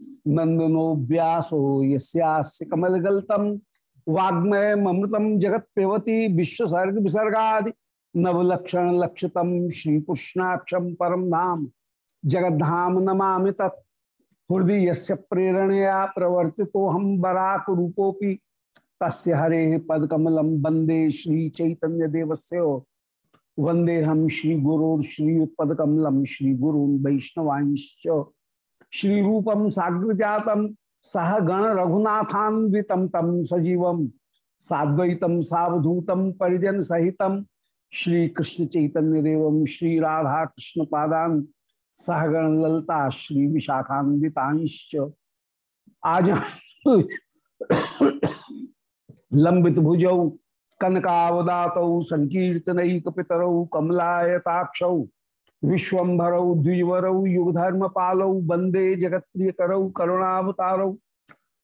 नंदनो व्यासो यस्यास्य कमलगल्तम वाग्मय ममृतम जगत पेवती विश्व सर्ग विसर्गा नवलक्षण लक्षतम श्री कृष्णाक्षम परम धाम जगद्धाम नमा तत्। हृदय यस्य प्रेरणया प्रवर्ति तो हम बराक रूपोपि तस्य हरे पदकमलम वंदे श्री चैतन्य देवस्य वंदे हम श्री गुरु श्री पदकमलम श्री गुरु वैष्णवांश्च। श्री रूपम साग्र जातम सह गण रघुनाथान्वितम तम सजीवम साद्वैतम सावधूतम परिजन सहितम श्री कृष्ण चैतन्य देवम श्री राधा कृष्ण पादान सहगण ललता श्री विशाखान्वितांश्च आज लंबित भुजौ कनकावदात संकीर्तनक पितरौ विश्वभरौ द्विजवरौ युगधर्म पालौ वंदे जगत प्रिय करौ करुणावतारौ।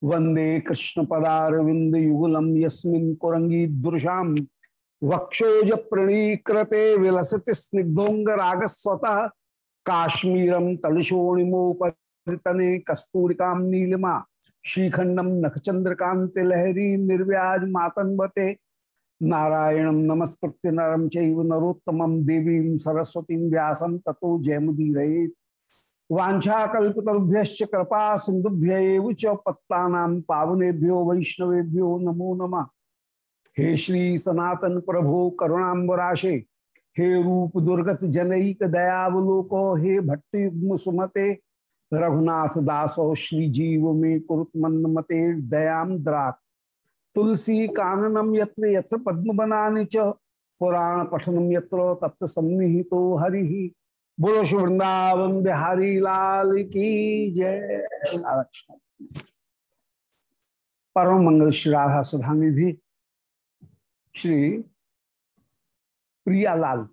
वंदे कृष्ण पदारविंद युगलम यस्मिन् कुरंगी दुर्शाम वक्षोज प्रणीकृते विलसति स्निग्धोंग रागस्वतः काश्मीरम तलशोणिमोपरितने कस्तूरिका नीलिमा। श्रीखंडम नखचंद्रकांत लहरी निर्व्याज मातन्वते। नारायणं नमस्कृत्य नरम चैव नरोत्तमं देवीं सरस्वतीं व्यासं ततो जयमुदीरये। वाञ्छाकल्पतरुभ्यश्च कृपा सिंधुभ्य पत्ता पावनेभ्यो वैष्णवेभ्यो नमो नम। हे श्री सनातन प्रभो करुणाबराशे हे रूप दुर्गत जनईक दयावलोको, हे भट्टी सुमते, रघुनाथ दासो श्री जीव में कुरुत मंद मते दयाम द्राक तुलसी काननम यत्र यत्र पद्म बनाने च पुराण पठनम यत्र तत्व सन्निहितो हरि। बोलो श्री वृंदावन बिहारी लाल की जय। परम मंगल श्री राधा सुधा निधि श्री प्रियालाल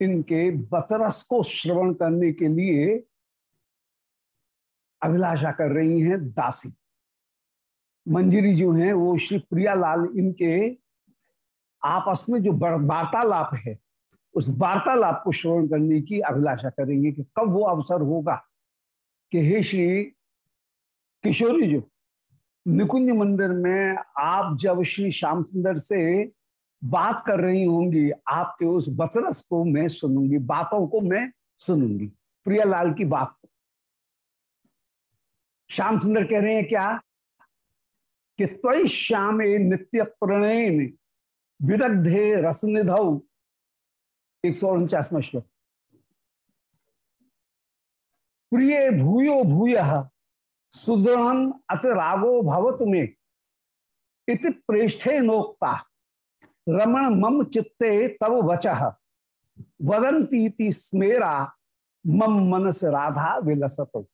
इनके बतरस को श्रवण करने के लिए अभिलाषा कर रही हैं दासी। मंजरी जो हैं, वो श्री प्रियालाल इनके आपस में जो वार्तालाप है, उस वार्तालाप को श्रवण करने की अभिलाषा करेंगे कि कब वो अवसर होगा कि हे श्री किशोरी जो, निकुंज मंदिर में आप जब श्री श्याम सुंदर से बात कर रही होंगी, आपके उस बतरस को मैं सुनूँगी, बातों को मैं सुनूँगी, प्रियालाल की बात को। श्याम सुंदर कह रहे हैं क्या? कि त्वय श्याम नित्य प्रणयन विदग्धे रस निधौ एक सौ उनचासवा श्लोक। प्रिय भूयो भूय, सुदृढ़ अत रागो भवत में। इति प्रेष्ठे नोक्ता। रमण मम चित्ते तव वच। वदंती स्मेरा, मम मनस राधा विलसतो।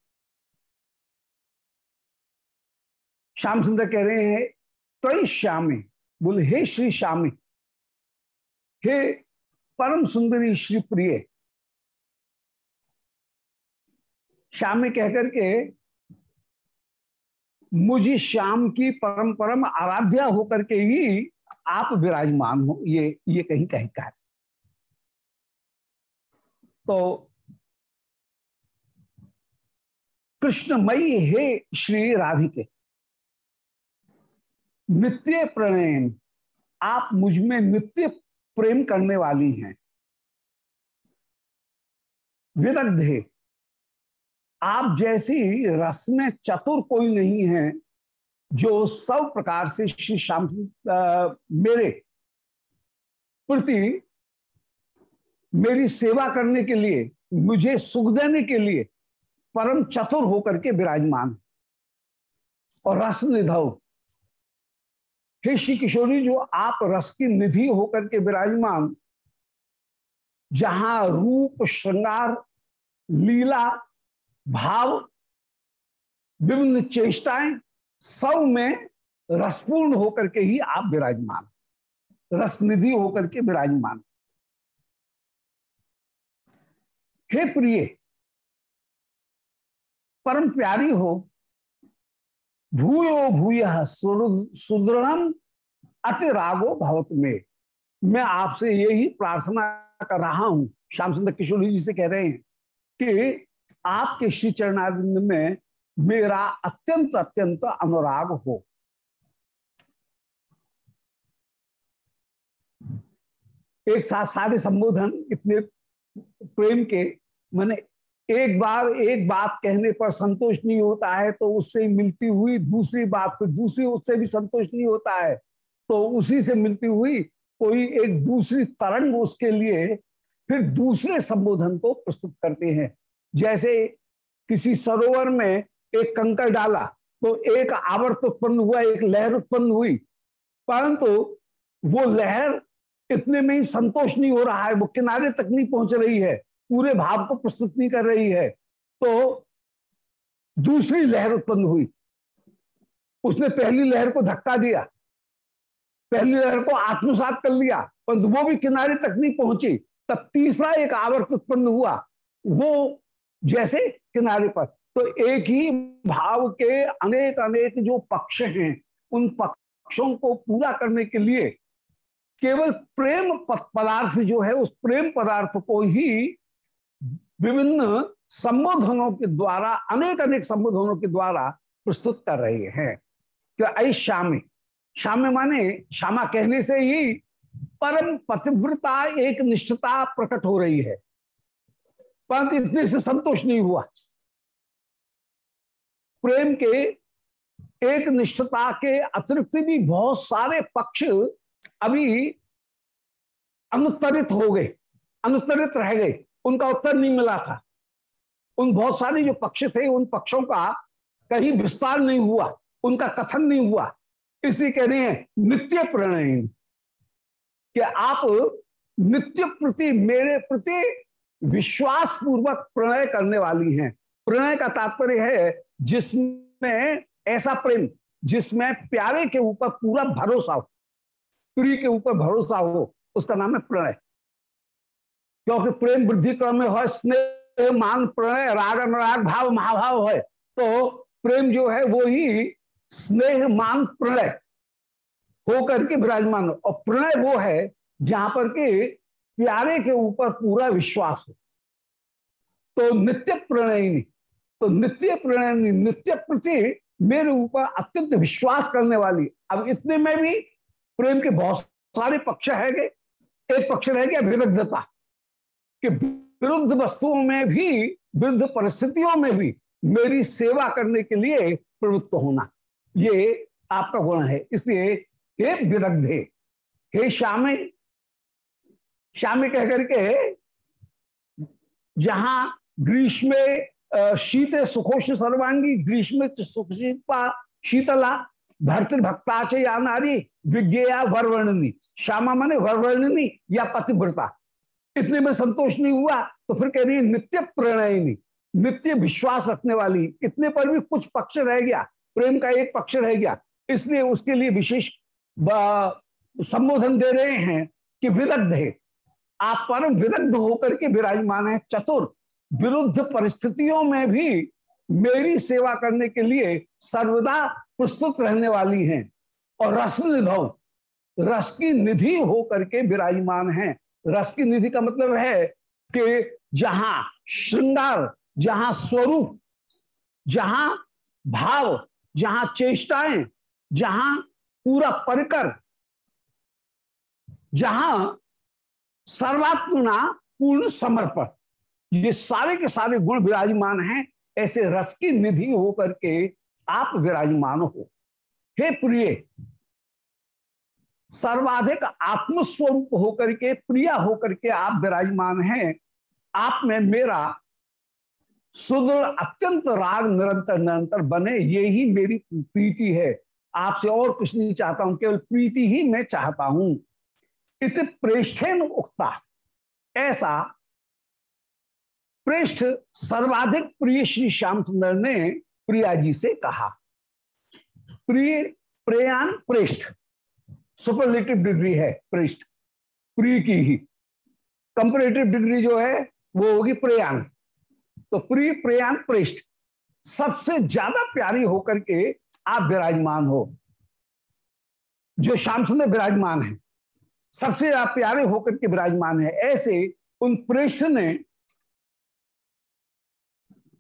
श्याम सुंदर कह रहे हैं तय श्यामे, बोले, हे श्री श्यामे, हे परम सुंदरी श्री प्रिय श्यामे कहकर के, मुझे श्याम की परम परम आराध्या होकर के ही आप विराजमान हो, ये ये कहीं कहीं कहा तो कृष्णमयी हे श्री राधिके नित्य प्रणयन। आप मुझमें नित्य प्रेम करने वाली हैं। विदग्धे आप जैसी रस में चतुर कोई नहीं है, जो सब प्रकार से श्री श्याम मेरे प्रति मेरी सेवा करने के लिए, मुझे सुख देने के लिए परम चतुर होकर के विराजमान और रस निधव। हे श्री किशोरी जो आप रस की निधि होकर के विराजमान, जहाँ रूप, श्रृंगार, लीला, भाव, विभिन्न चेष्टाएँ, सब में रसपूर्ण होकर के ही आप विराजमान रस निधि होकर के विराजमान हे प्रिय, परम प्यारी हो भूयो भूय सुदृढ़ अति रागो भवत में। मैं आपसे यही प्रार्थना कर रहा हूँ श्याम सुंदर किशोर जी से कह रहे हैं कि आपके श्री चरणारिंद में मेरा अत्यंत अत्यंत अनुराग हो। एक साथ सारे संबोधन, इतने प्रेम के, मैंने एक बार एक बात कहने पर संतोष नहीं होता है तो उससे मिलती हुई दूसरी बात, फिर दूसरी उससे भी संतोष नहीं होता है। तो उसी से मिलती हुई कोई एक दूसरी तरंग उसके लिए फिर दूसरे संबोधन को प्रस्तुत करते हैं। जैसे किसी सरोवर में एक कंकर डाला तो एक आवर्त उत्पन्न हुआ, एक लहर उत्पन्न हुई, परंतु वो लहर इतने में ही संतोष नहीं हो रहा है, वो किनारे तक नहीं पहुँच रही है। पूरे भाव को प्रस्तुत नहीं कर रही है। तो दूसरी लहर उत्पन्न हुई। उसने पहली लहर को धक्का दिया। पहली लहर को आत्मसात कर लिया। परंतु वो भी किनारे तक नहीं पहुँची। तब तीसरा एक आवर्त उत्पन्न हुआ। वो जैसे किनारे पर। तो एक ही भाव के अनेक अनेक जो पक्ष हैं, उन पक्षों को पूरा करने के लिए केवल प्रेम पदार्थ जो है, उस प्रेम पदार्थ को ही विभिन्न संबोधनों के द्वारा अनेक अनेक संबोधनों के द्वारा प्रस्तुत कर रहे हैं। कि ऐ श्यामे श्यामे माने श्यामा कहने से ही परम पतिव्रता एक निष्ठता प्रकट हो रही है। परंतु इतने से संतोष नहीं हुआ। प्रेम के एक निष्ठता के अतिरिक्त भी बहुत सारे पक्ष अभी अनुत्तरित हो गए, अनुत्तरित रह गए। उनका उत्तर नहीं मिला था। उन बहुत सारे जो पक्ष थे, उन पक्षों का कहीं विस्तार नहीं हुआ, उनका कथन नहीं हुआ। इसी कह रहे हैं, नित्य प्रणय कि आप नित्य प्रति, मेरे प्रति विश्वास पूर्वक प्रणय करने वाली हैं। प्रणय का तात्पर्य है, जिसमें ऐसा प्रेम, जिसमें प्यारे के ऊपर पूरा भरोसा हो, प्रिय के ऊपर भरोसा हो, उसका नाम है प्रणय। क्योंकि प्रेम वृद्धि क्रम में है, स्नेह, मान, प्रणय, राग, अनुराग, भाव, महाभाव है। तो प्रेम जो है वो ही स्नेह, मान, प्रणय होकर के विराजमान और प्रणय वो है जहाँ पर के प्यारे के ऊपर पूरा विश्वास हो। तो नित्य प्रणयनी तो नित्य प्रणयनी, नित्य प्रति मेरे ऊपर अत्यंत विश्वास करने वाली। अब इतने में भी प्रेम के बहुत सारे पक्ष है एक पक्ष रह गया कि विरुद्ध वस्तुओं में भी, विरुद्ध परिस्थितियों में भी मेरी सेवा करने के लिए प्रवृत्त होना। ये आपका गुण है। इसलिए हे विरग्धे, हे श्यामे श्यामे कह करके जहाँ ग्रीष्म शीत सुखोष सर्वांगी, ग्रीष्म सुखशीपा शीतला भक्ताच या नारी विज्ञा वरवर्णनी। श्यामा माने वरवर्णनी या पतिव्रता। इतने में संतोष नहीं हुआ तो फिर कह रही है, नित्य प्रणयनी, नित्य विश्वास रखने वाली, इतने पर भी कुछ पक्ष रह गया, प्रेम का एक पक्ष रह गया, इसलिए उसके लिए विशेष संबोधन दे रहे हैं कि विदग्ध है। आप परम विदग्ध होकर के विराजमान है, चतुर, विरुद्ध परिस्थितियों में भी मेरी सेवा करने के लिए सर्वदा प्रस्तुत रहने वाली हैं और रस निधव रस की निधि होकर के विराजमान हैं। रस की निधि का मतलब है कि जहाँ श्रृंगार, जहाँ स्वरूप, जहाँ भाव, जहाँ चेष्टाएँ, जहाँ पूरा परिकर, जहाँ सर्वात्मना पूर्ण समर्पण। ये सारे के सारे गुण विराजमान हैं, ऐसे रस की निधि होकर के आप विराजमान हो। हे प्रिय सर्वाधिक आत्मस्वरूप होकर के, प्रिया होकर के आप विराजमान हैं। आप में मेरा सुदृढ़, अत्यंत राग निरंतर निरंतर बने, ये ही मेरी प्रीति है। आपसे और कुछ नहीं चाहता हूँ, केवल प्रीति ही मैं चाहता हूँ। इत प्रेष्ठेन उक्ता। ऐसा प्रेष्ठ, सर्वाधिक प्रिय श्री श्याम सुंदर ने प्रिया जी से कहा। प्रिय, प्रयान प्रेष्ठ। सुपरलेटिव डिग्री है पृष्ठ प्रिय की ही। कंपरेटिव डिग्री जो है, वो होगी प्रयान तो प्रिय प्रयान पृष्ठ। सबसे ज़्यादा प्यारी होकर के आप विराजमान हो। जो श्याम सुंदर विराजमान है, सबसे ज़्यादा प्यारे होकर के विराजमान है। ऐसे उन पृष्ठ ने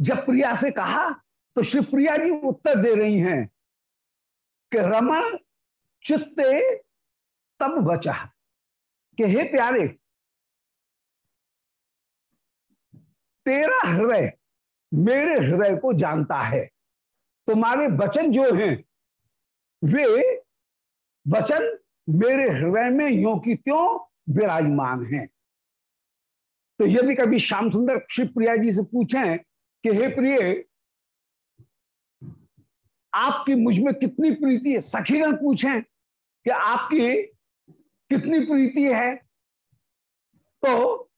जब प्रिया से कहा तो श्री प्रिया जी उत्तर दे रही हैं कि रमण चित्ते तब बचा। कि हे प्यारे, तेरा हृदय मेरे हृदय को जानता है। तुम्हारे वचन जो हैं, वे वचन मेरे हृदय में यो की त्यों विराजमान हैं। तो यदि कभी श्याम सुंदर शिव प्रिया जी से पूछें कि, हे प्रिय, आपकी मुझमें कितनी प्रीति है? सखीगण पूछें कि, आपकी कितनी प्रीति है? तो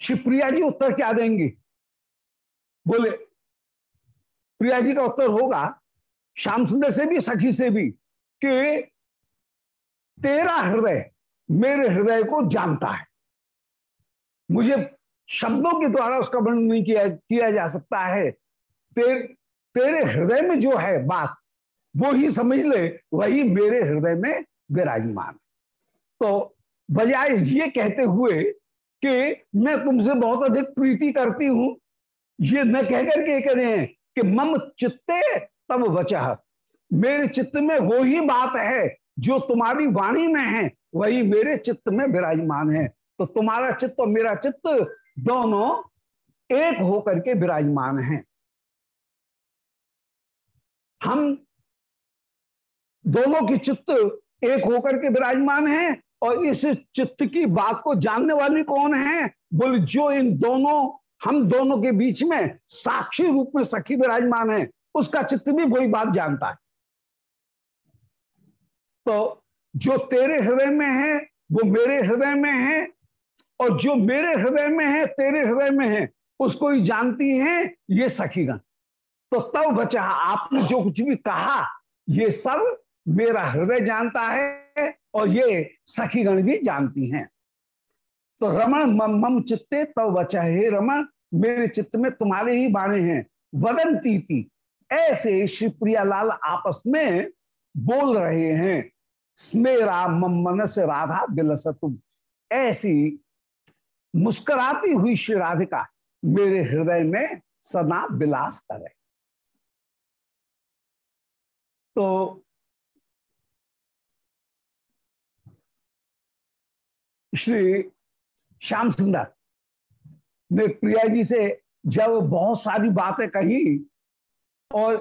शिवप्रिया जी उत्तर क्या देंगी? बोले प्रिया जी का उत्तर होगा श्याम सुंदर से भी सखी से भी कि तेरा हृदय मेरे हृदय को जानता है। मुझे शब्दों के द्वारा उसका वर्णन नहीं किया किया जा सकता है। तेर, तेरे हृदय में जो है बात वो ही समझ ले वही मेरे हृदय में विराजमान तो बजाय ये कहते हुए कि मैं तुमसे बहुत अधिक प्रीति करती हूँ। ये न कहकर के कह रहे हैं कि मम चित्ते तब बचा। मेरे चित्त में वो ही बात है जो तुम्हारी वाणी में है, वही मेरे चित्त में विराजमान है। तो तुम्हारा चित्त और मेरा चित्त दोनों एक होकर के विराजमान है। हम दोनों की चित्त एक होकर के विराजमान हैं और इस चित्त की बात को जानने वाली कौन है? बोले, जो इन दोनों, हम दोनों के बीच में साक्षी रूप में सखी विराजमान है, उसका चित्त भी वही बात जानता है। तो जो तेरे हृदय में है, वो मेरे हृदय में है, और जो मेरे हृदय में है, तेरे हृदय में है, उसको ही जानती हैं ये सखीगण। तो तब बचा, आपने जो कुछ भी कहा, ये सब मेरा हृदय जानता है और ये सखीगण भी जानती हैं। तो रमण मम चित्ते तब बचा हे रमण, मेरे चित्त में तुम्हारे ही बाणे हैं। वदंती थी, ऐसे श्री प्रियालाल आपस में बोल रहे हैं स्मेरा मम मन से राधा बिलसतुम ऐसी मुस्कुराती हुई श्री राधिका मेरे हृदय में सदा विलास करे। तो श्री श्याम सुंदर ने प्रिया जी से जब बहुत सारी बातें कही और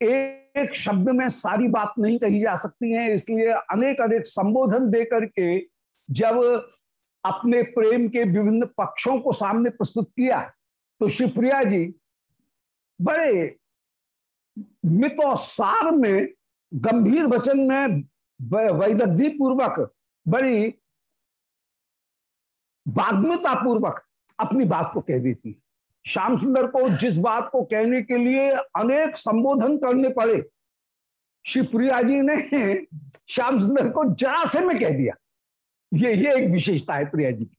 एक शब्द में सारी बात नहीं कही जा सकती है, इसलिए अनेक अनेक संबोधन दे करके जब अपने प्रेम के विभिन्न पक्षों को सामने प्रस्तुत किया तो शिवप्रिया जी बड़े मित सार में, गंभीर वचन में वैदग्धि पूर्वक बड़ी बाग्मता पूर्वक अपनी बात को कह दी थी श्याम सुंदर को जिस बात को कहने के लिए अनेक संबोधन करने पड़े, श्री प्रिया जी ने श्याम सुंदर को जरा से में कह दिया। ये ये एक विशेषता है प्रिया जी की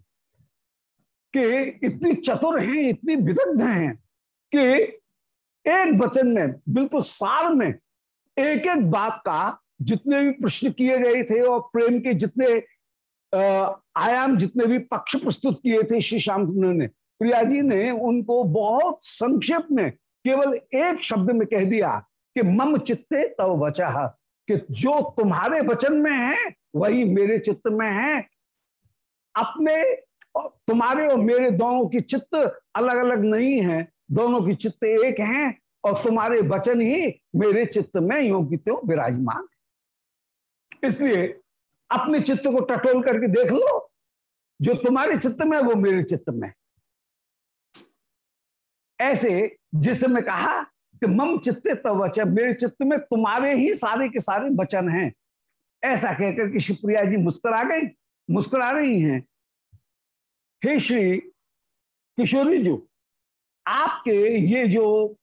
कि इतनी चतुर हैं, इतनी विदग्ध हैं कि एक वचन में, बिल्कुल सार में एक एक बात का जितने भी प्रश्न किए गए थे और प्रेम के जितने आयाम जितने भी पक्ष प्रस्तुत किए थे श्री श्याम ने, प्रिया जी ने उनको बहुत संक्षेप में केवल एक शब्द में कह दिया कि मम चित्ते तव बचा कि जो तुम्हारे वचन में है, वही मेरे चित्त में है। अपने तुम्हारे और मेरे दोनों की चित्त अलग अलग नहीं है, दोनों की चित्त एक हैं और तुम्हारे वचन ही मेरे चित्त में योगित्यो विराजमान है। इसलिए अपने चित्त को टटोल करके देख लो, जो तुम्हारे चित्त में वो मेरे चित्त में ऐसे जिसे मैं कहा कि मम चित्ते तब वचन, मेरे चित्त में तुम्हारे ही सारे के सारे वचन हैं। ऐसा कहकर कि शिवप्रिया जी मुस्कुरा गई, मुस्कुरा रही हैं। हे श्री किशोरी जी, आपके ये जो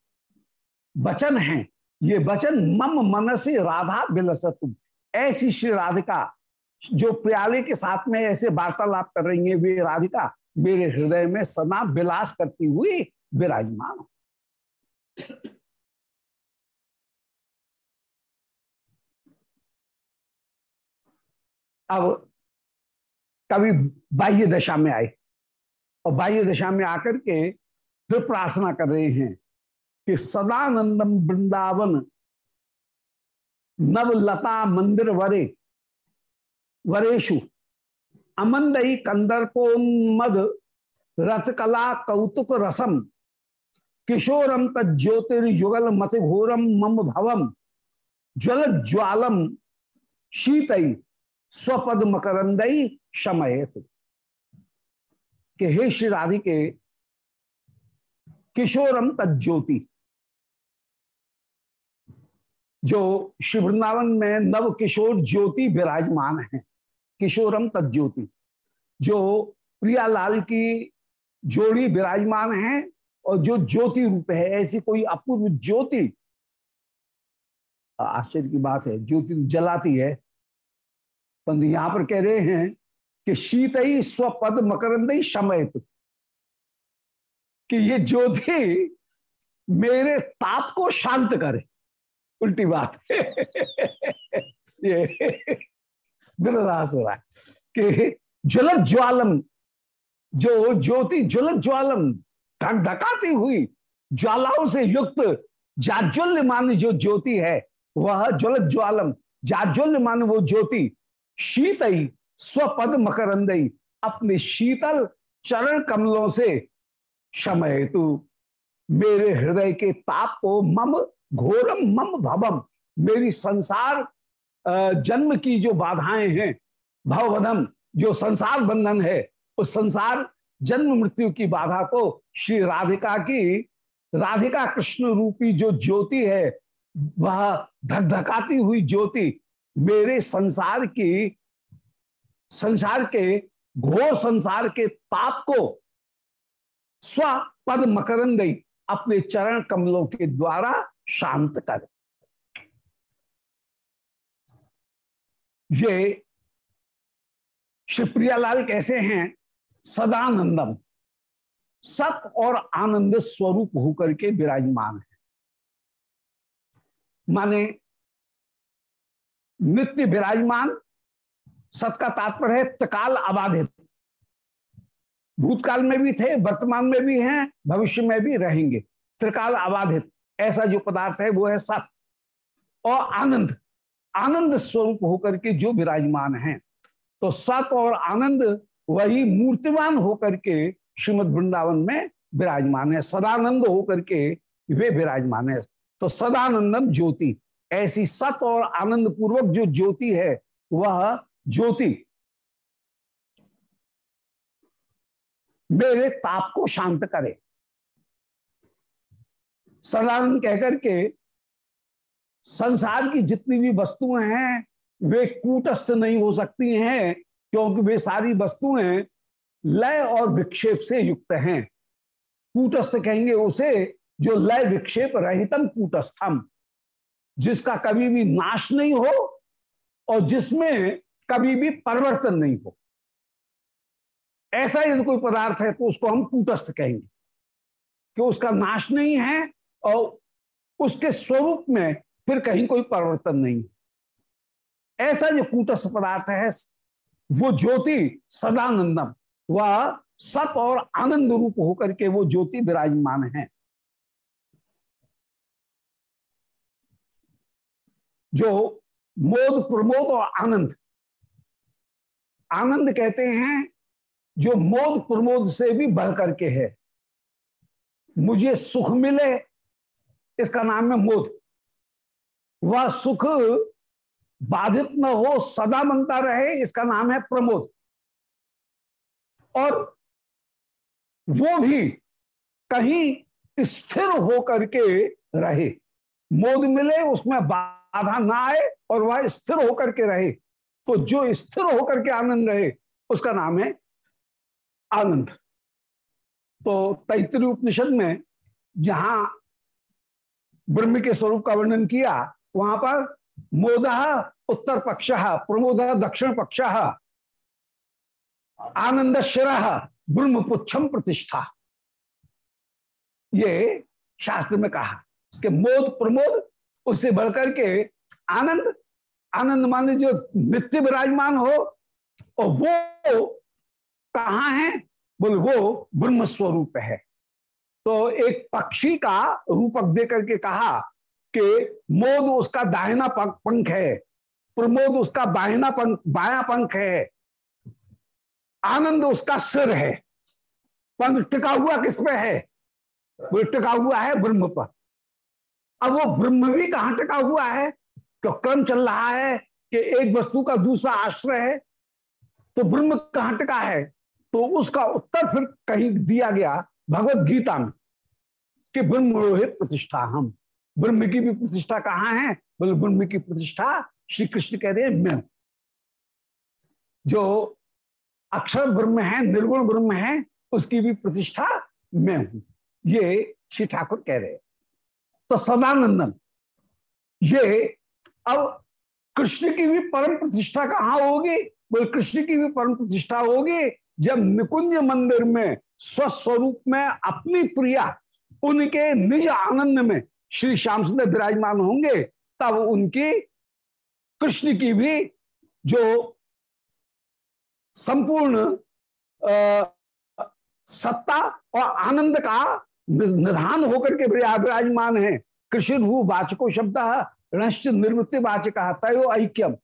वचन हैं, ये वचन मम मनसी राधा बिलसतुम ऐसी श्री राधिका जो प्याले के साथ में ऐसे वार्तालाप कर रही है वे राधिका, मेरे हृदय में सना विलास करती हुई विराजमान अब कभी बाह्य दशा में आए और बाह्य दशा में आकर के फिर प्रार्थना कर रहे हैं कि सदानंदम वृंदावन नवलता मंदिर वरे वरेशु अमंदई कंदर्पोन्मद रथकला कौतुक रसम किशोरम तज्योतिर्युगल मत घोरम मम भवम ज्वल ज्वालम शीतई स्वपद मकरंदई शमयत। के हे श्री राधिके किशोरम तज्योति जो श्री वृंदावन में नव किशोर ज्योति विराजमान है। किशोरम तज्योति जो प्रियालाल की जोड़ी विराजमान है और जो ज्योति रूप है। ऐसी कोई अपूर्व ज्योति, आश्चर्य की बात है, ज्योति जलाती है। परंतु यहाँ पर कह रहे हैं कि शीत ही स्वपद मकरंद शमयत, कि ये ज्योति मेरे ताप को शांत करे। उल्टी बात ये विरोधास हो रहा है। कि ज्वलत ज्वालम जो ज्योति ज्वलत ज्वालम धक धकाती हुई ज्वालाओं से युक्त जाज्वल्य मान जो ज्योति है, वह ज्वलत ज्वालम जाज्वल्य मान वो ज्योति शीत स्वपद मकरंदई अपने शीतल चरण कमलों से समय हेतु मेरे हृदय के ताप को मम घोरम मम भवम, मेरी संसार जन्म की जो बाधाएँ हैं, भवबंधन, जो संसार बंधन है, उस संसार जन्म मृत्यु की बाधा को श्री राधिका की, राधिका कृष्ण रूपी जो ज्योति है, वह धकधकाती हुई ज्योति मेरे संसार की, संसार के घोर संसार के ताप को स्व पद मकरंद अपने चरण कमलों के द्वारा शांत कर। ये शिवप्रियालाल कैसे हैं? सदानंदम। सत और आनंद स्वरूप होकर के विराजमान है। माने नित्य विराजमान, सत का तात्पर्य है तकाल अबाधित। भूतकाल में भी थे, वर्तमान में भी हैं, भविष्य में भी रहेंगे। त्रिकाल अबाधित, ऐसा जो पदार्थ है वो है सत। और आनंद आनंद स्वरूप होकर के जो विराजमान है। तो सत और आनंद वही मूर्तिमान होकर के श्रीमद वृंदावन में विराजमान है। सदानंद होकर के वे विराजमान है। तो सदानंदम ज्योति, ऐसी सत और आनंद पूर्वक जो ज्योति है, वह ज्योति। मेरे ताप को शांत करे। सदानंद कहकर के संसार की जितनी भी वस्तुएँ हैं, वे कूटस्थ नहीं हो सकती हैं, क्योंकि वे सारी वस्तुएँ लय और विक्षेप से युक्त हैं। कूटस्थ कहेंगे उसे, जो लय विक्षेप रहितम कूटस्थम, जिसका कभी भी नाश नहीं हो और जिसमें कभी भी परिवर्तन नहीं हो। ऐसा यदि कोई पदार्थ है तो उसको हम कूटस्थ कहेंगे, कि उसका नाश नहीं है और उसके स्वरूप में फिर कहीं कोई परिवर्तन नहीं। ऐसा जो कूटस्थ पदार्थ है, वो ज्योति सदानंदम, वह सत और आनंद रूप होकर के वो ज्योति विराजमान है। जो मोद, प्रमोद और आनंद आनंद कहते हैं, जो मोद, प्रमोद से भी बढ़ करके है। मुझे सुख मिले, इसका नाम है मोद। वह सुख बाधित न हो, सदा बनता रहे, इसका नाम है प्रमोद। और वो भी कहीं स्थिर होकर के रहे। मोद मिले, उसमें बाधा ना आए और वह स्थिर होकर के रहे। तो जो स्थिर होकर के आनंद रहे, उसका नाम है आनंद। तो तैतरी उपनिषद में जहाँ ब्रह्म के स्वरूप का वर्णन किया वहाँ पर मोद उत्तर पक्ष, प्रमोद दक्षिण पक्ष आनंद शिर ब्रह्म पुच्छम प्रतिष्ठा। ये शास्त्र में कहा कि मोद, प्रमोद, उससे बढ़कर के आनंद आनंद माने जो नित्य विराजमान हो, और वो कहा है? बोले, वो ब्रह्म स्वरूप है। तो एक पक्षी का रूपक दे करके कहा कि मोद उसका दाहिना पंख है। प्रमोद उसका बाहिना पंख बाया पंख है। आनंद उसका सिर है। पंख टिका हुआ किस पे है? वो टिका हुआ है ब्रह्म पर। अब वो ब्रह्म भी कहाँ टिका हुआ है? तो क्रम चल रहा है कि एक वस्तु का दूसरा आश्रय है। तो ब्रह्म कहाँ टिका है? तो उसका उत्तर फिर कहीं दिया गया भगवत गीता में कि ब्रह्म रोहित प्रतिष्ठा हम ब्रह्म की भी प्रतिष्ठा कहाँ है? बोले ब्रह्म की प्रतिष्ठा श्री कृष्ण कह रहे हैं मैं। जो अक्षर ब्रह्म है, निर्गुण ब्रह्म है, उसकी भी प्रतिष्ठा मैं हूँ। ये श्री ठाकुर कह रहे तो सदानंदन, ये अब कृष्ण की भी परम प्रतिष्ठा कहाँ होगी? बोले, कृष्ण की भी परम प्रतिष्ठा होगी जब निकुंज मंदिर में, स्वस्वरूप में, अपनी प्रिया, उनके निज आनंद में श्री श्याम सुंदर विराजमान होंगे, तब उनकी कृष्ण की भी जो संपूर्ण सत्ता और आनंद का निधान होकर के विराजमान है। कृष्ण भू वाचको शब्द, रणश्च वाचक, तय ऐक्यम।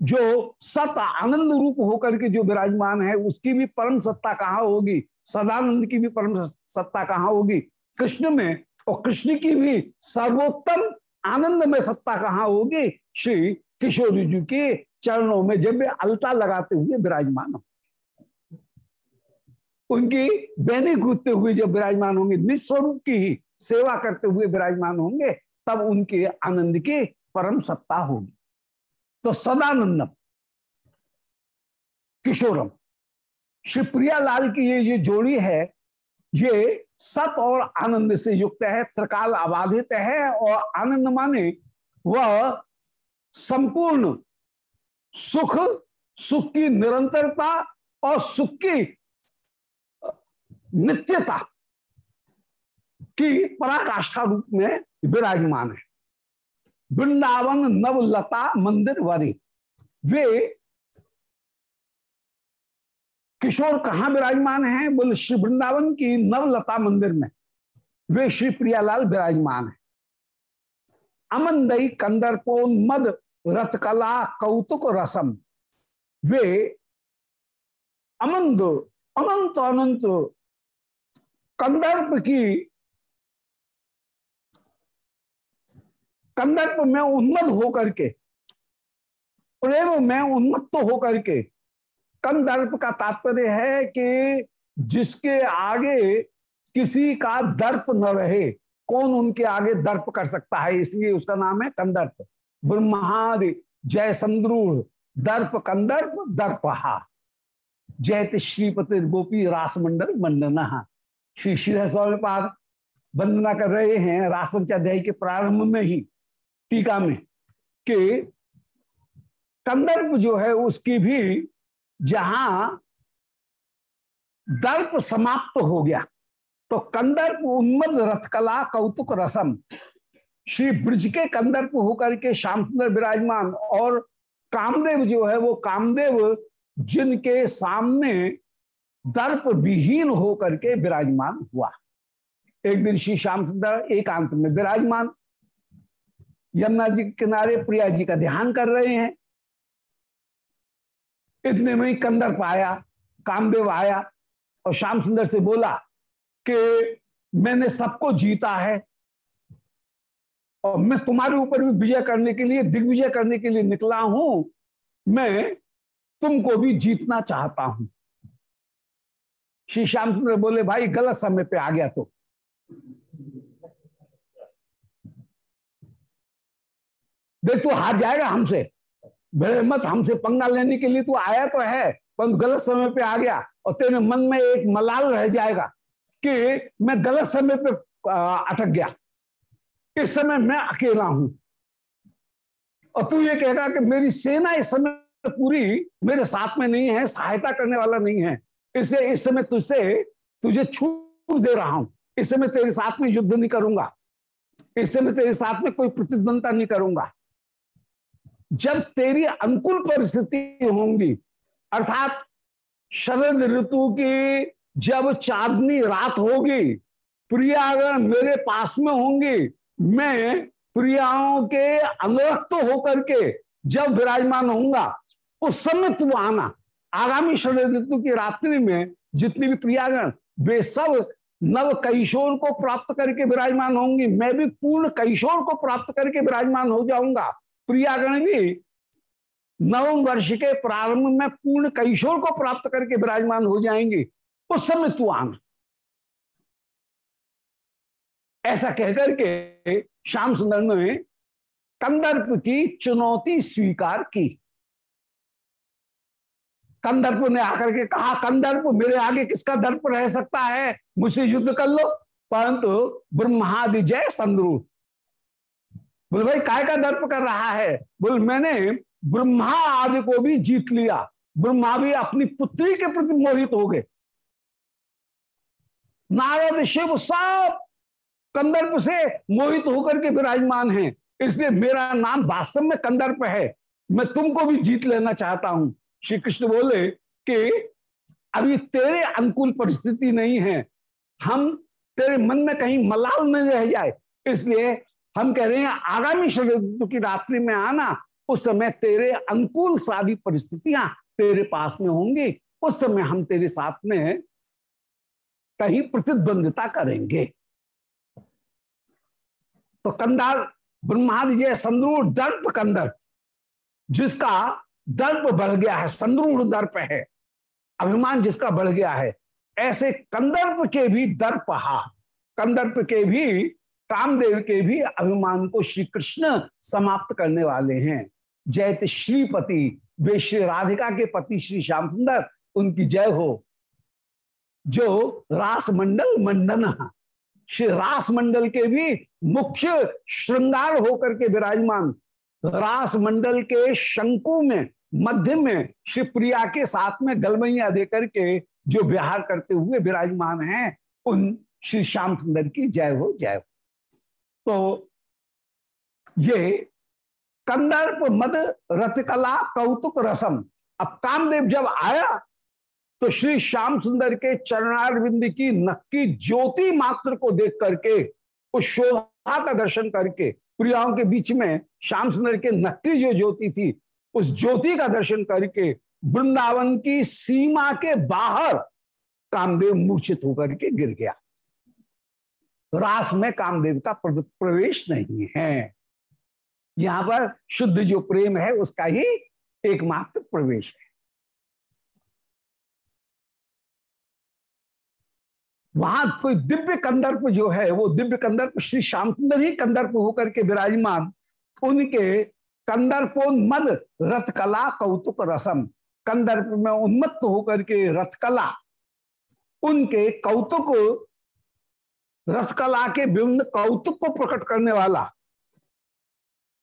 जो सत आनंद रूप होकर के जो विराजमान है, उसकी भी परम सत्ता कहाँ होगी? सदानंद की भी परम सत्ता कहाँ होगी? कृष्ण में और कृष्ण की भी सर्वोत्तम आनंद में सत्ता कहाँ होगी? श्री किशोर जी के चरणों में जब वे अलता लगाते हुए विराजमान हो। उनकी बैनी कूदते हुए जब विराजमान होंगे, निस्वरूप की ही सेवा करते हुए विराजमान होंगे, तब उनके आनंद की परम सत्ता होगी। तो सदानंदम, किशोरम, श्री प्रिया लाल की ये ये जोड़ी है ये सत और आनंद से युक्त है, त्रिकाल अबाधित है और आनंद माने वह संपूर्ण सुख सुख की निरंतरता और सुख की नित्यता की पराकाष्ठा रूप में विराजमान है। वृंदावन नवलता मंदिर वरी, वे किशोर कहाँ विराजमान है? बोले, श्री वृंदावन की नवलता मंदिर में। वे श्री प्रियालाल विराजमान है। अमंदई कंदरपोन, मद, रथकला, कौतुक, रसम। वे अमंद, अनंत अनंत, कंदर्प की, कंदर्प में उन्मत होकर के, प्रेम में उन्मत्त होकर के कंदर्प का तात्पर्य है कि जिसके आगे किसी का दर्प न रहे, कौन उनके आगे दर्प कर सकता है? इसलिए उसका नाम है कंदर्प। ब्रह्मादि जय संद्रूढ़ दर्प कंदर्प, दर्पहा। जयत श्रीपति गोपी रासमंडल वंदना श्री श्री स्वामीपाद वंदना कर रहे हैं रासपंचाध्याय के प्रारंभ में ही, टीका में, कि कंदर्प जो है उसकी भी जहाँ दर्प समाप्त हो गया तो कंदर्प उन्मद रथकला कौतुक रसम। श्री ब्रज के कंदर्प होकर के श्याम सुंदर विराजमान और कामदेव जो है, वो कामदेव जिनके सामने दर्प विहीन होकर के विराजमान हुआ। एक दिन श्री श्याम सुंदर एकांत में विराजमान। यमुना जी किनारे प्रिया जी का ध्यान कर रहे हैं। इतने में ही कंदर्प आया कामदेव आया और श्याम सुंदर से बोला कि मैंने सबको जीता है और मैं तुम्हारे ऊपर भी विजय करने के लिए, दिग्विजय करने के लिए निकला हूँ। मैं तुमको भी जीतना चाहता हूँ। श्री श्याम सुंदर बोले, भाई, गलत समय पे आ गया तो। देख, तू हार जाएगा हमसे। मत, हमसे पंगा लेने के लिए तू आया तो है पर गलत समय पे आ गया और तेरे मन में एक मलाल रह जाएगा कि मैं गलत समय पे अटक गया। इस समय मैं अकेला हूँ। और तू ये कहेगा कि मेरी सेना इस समय पूरी मेरे साथ में नहीं है, सहायता करने वाला नहीं है। इसलिए इस समय तुझसे, तुझे छूट दे रहा हूँ। इस समय तेरे साथ में युद्ध नहीं करूँगा। इस समय तेरे साथ में कोई प्रतिद्वंदता नहीं करूँगा। जब तेरी अनुकूल परिस्थिति होंगी, अर्थात शरद ऋतु की जब चांदनी रात होगी प्रियागण मेरे पास में होंगी, मैं प्रियाओं के अनुरक्त होकर के जब विराजमान होऊँगा, उस समय तू आना। आगामी शरद ऋतु की रात्रि में जितनी भी प्रियागण, वे सब नव कैशोर को प्राप्त करके विराजमान होंगी। मैं भी पूर्ण कैशोर को प्राप्त करके विराजमान हो जाऊँगा। प्रियागण भी नवम वर्ष के प्रारंभ में पूर्ण कैशोर को प्राप्त करके विराजमान हो जाएँगे। उस समय तू आना। ऐसा कहकर के श्याम सुंदर ने कंदर्प की चुनौती स्वीकार की। कंदर्प ने आकर के कहा, कंदर्प, मेरे आगे किसका दर्प रह सकता है? मुझसे युद्ध कर लो। परंतु ब्रह्मादि जय संद्रूप बोले, भाई, काय का दर्प कर रहा है? बोल, मैंने ब्रह्मा आदि को भी जीत लिया। ब्रह्मा भी अपनी पुत्री के प्रति मोहित हो गए। नारद, शिव सब कंदर्प से मोहित होकर के विराजमान हैं। इसलिए मेरा नाम वास्तव में कंदर्प है। मैं तुमको भी जीत लेना चाहता हूँ। श्री कृष्ण बोले कि, अभी तेरे अनुकूल परिस्थिति नहीं है। हम तेरे मन में कहीं मलाल नहीं रह जाए। इसलिए हम कह रहे हैं, आगामी शरद ऋतु की रात्रि में आना, उस समय तेरे अनुकूल सारी परिस्थितियाँ तेरे पास में होंगी। उस समय हम तेरे साथ में कहीं प्रतिद्वंदिता करेंगे। तो कंदार ब्रह्मादि जय संद्रूढ़ दर्प कंदर, जिसका दर्प बढ़ गया है संद्रूढ़ दर्प है, अभिमान जिसका बढ़ गया है, ऐसे कंदर्प के भी दर्प हा, कंदर्प के भी कामदेव के भी अभिमान को श्री कृष्ण समाप्त करने वाले हैं। जयत श्रीपति, वे श्री राधिका के पति श्री श्याम सुंदर उनकी जय हो। जो रास मंडल मंडन, श्री रास मंडल के भी मुख्य श्रृंगार होकर के विराजमान रास मंडल के शंकु में, मध्य में, श्री प्रिया के साथ में गलमैया देकर के जो विहार करते हुए विराजमान हैं, उन श्री श्याम सुंदर की जय हो जय हो। तो ये कंदर्प मद रथकला कौतुक रसम। अब कामदेव जब आया तो श्री श्याम सुंदर के चरणारविंद की नक्की ज्योति मात्र को देख करके, उस शोभा का दर्शन करके, प्रियाओं के बीच में श्याम सुंदर के नक्की जो ज्योति थी, उस ज्योति का दर्शन करके वृंदावन की सीमा के बाहर कामदेव मूर्छित होकर के गिर गया। रास में कामदेव का प्रवेश नहीं है। यहाँ पर शुद्ध जो प्रेम है, उसका ही एकमात्र प्रवेश है। वहाँ कोई दिव्य कंदर्प जो है, वो दिव्य कंदर्प, श्री श्याम सुंदर ही कंदर्प होकर के विराजमान, उनके कंदर्पोन्मद रथ कला कौतुक रसम, कंदर्प में उन्मत्त होकर के रथकला, उनके कौतुक रस कला के विभिन्न कौतुक को प्रकट करने वाला,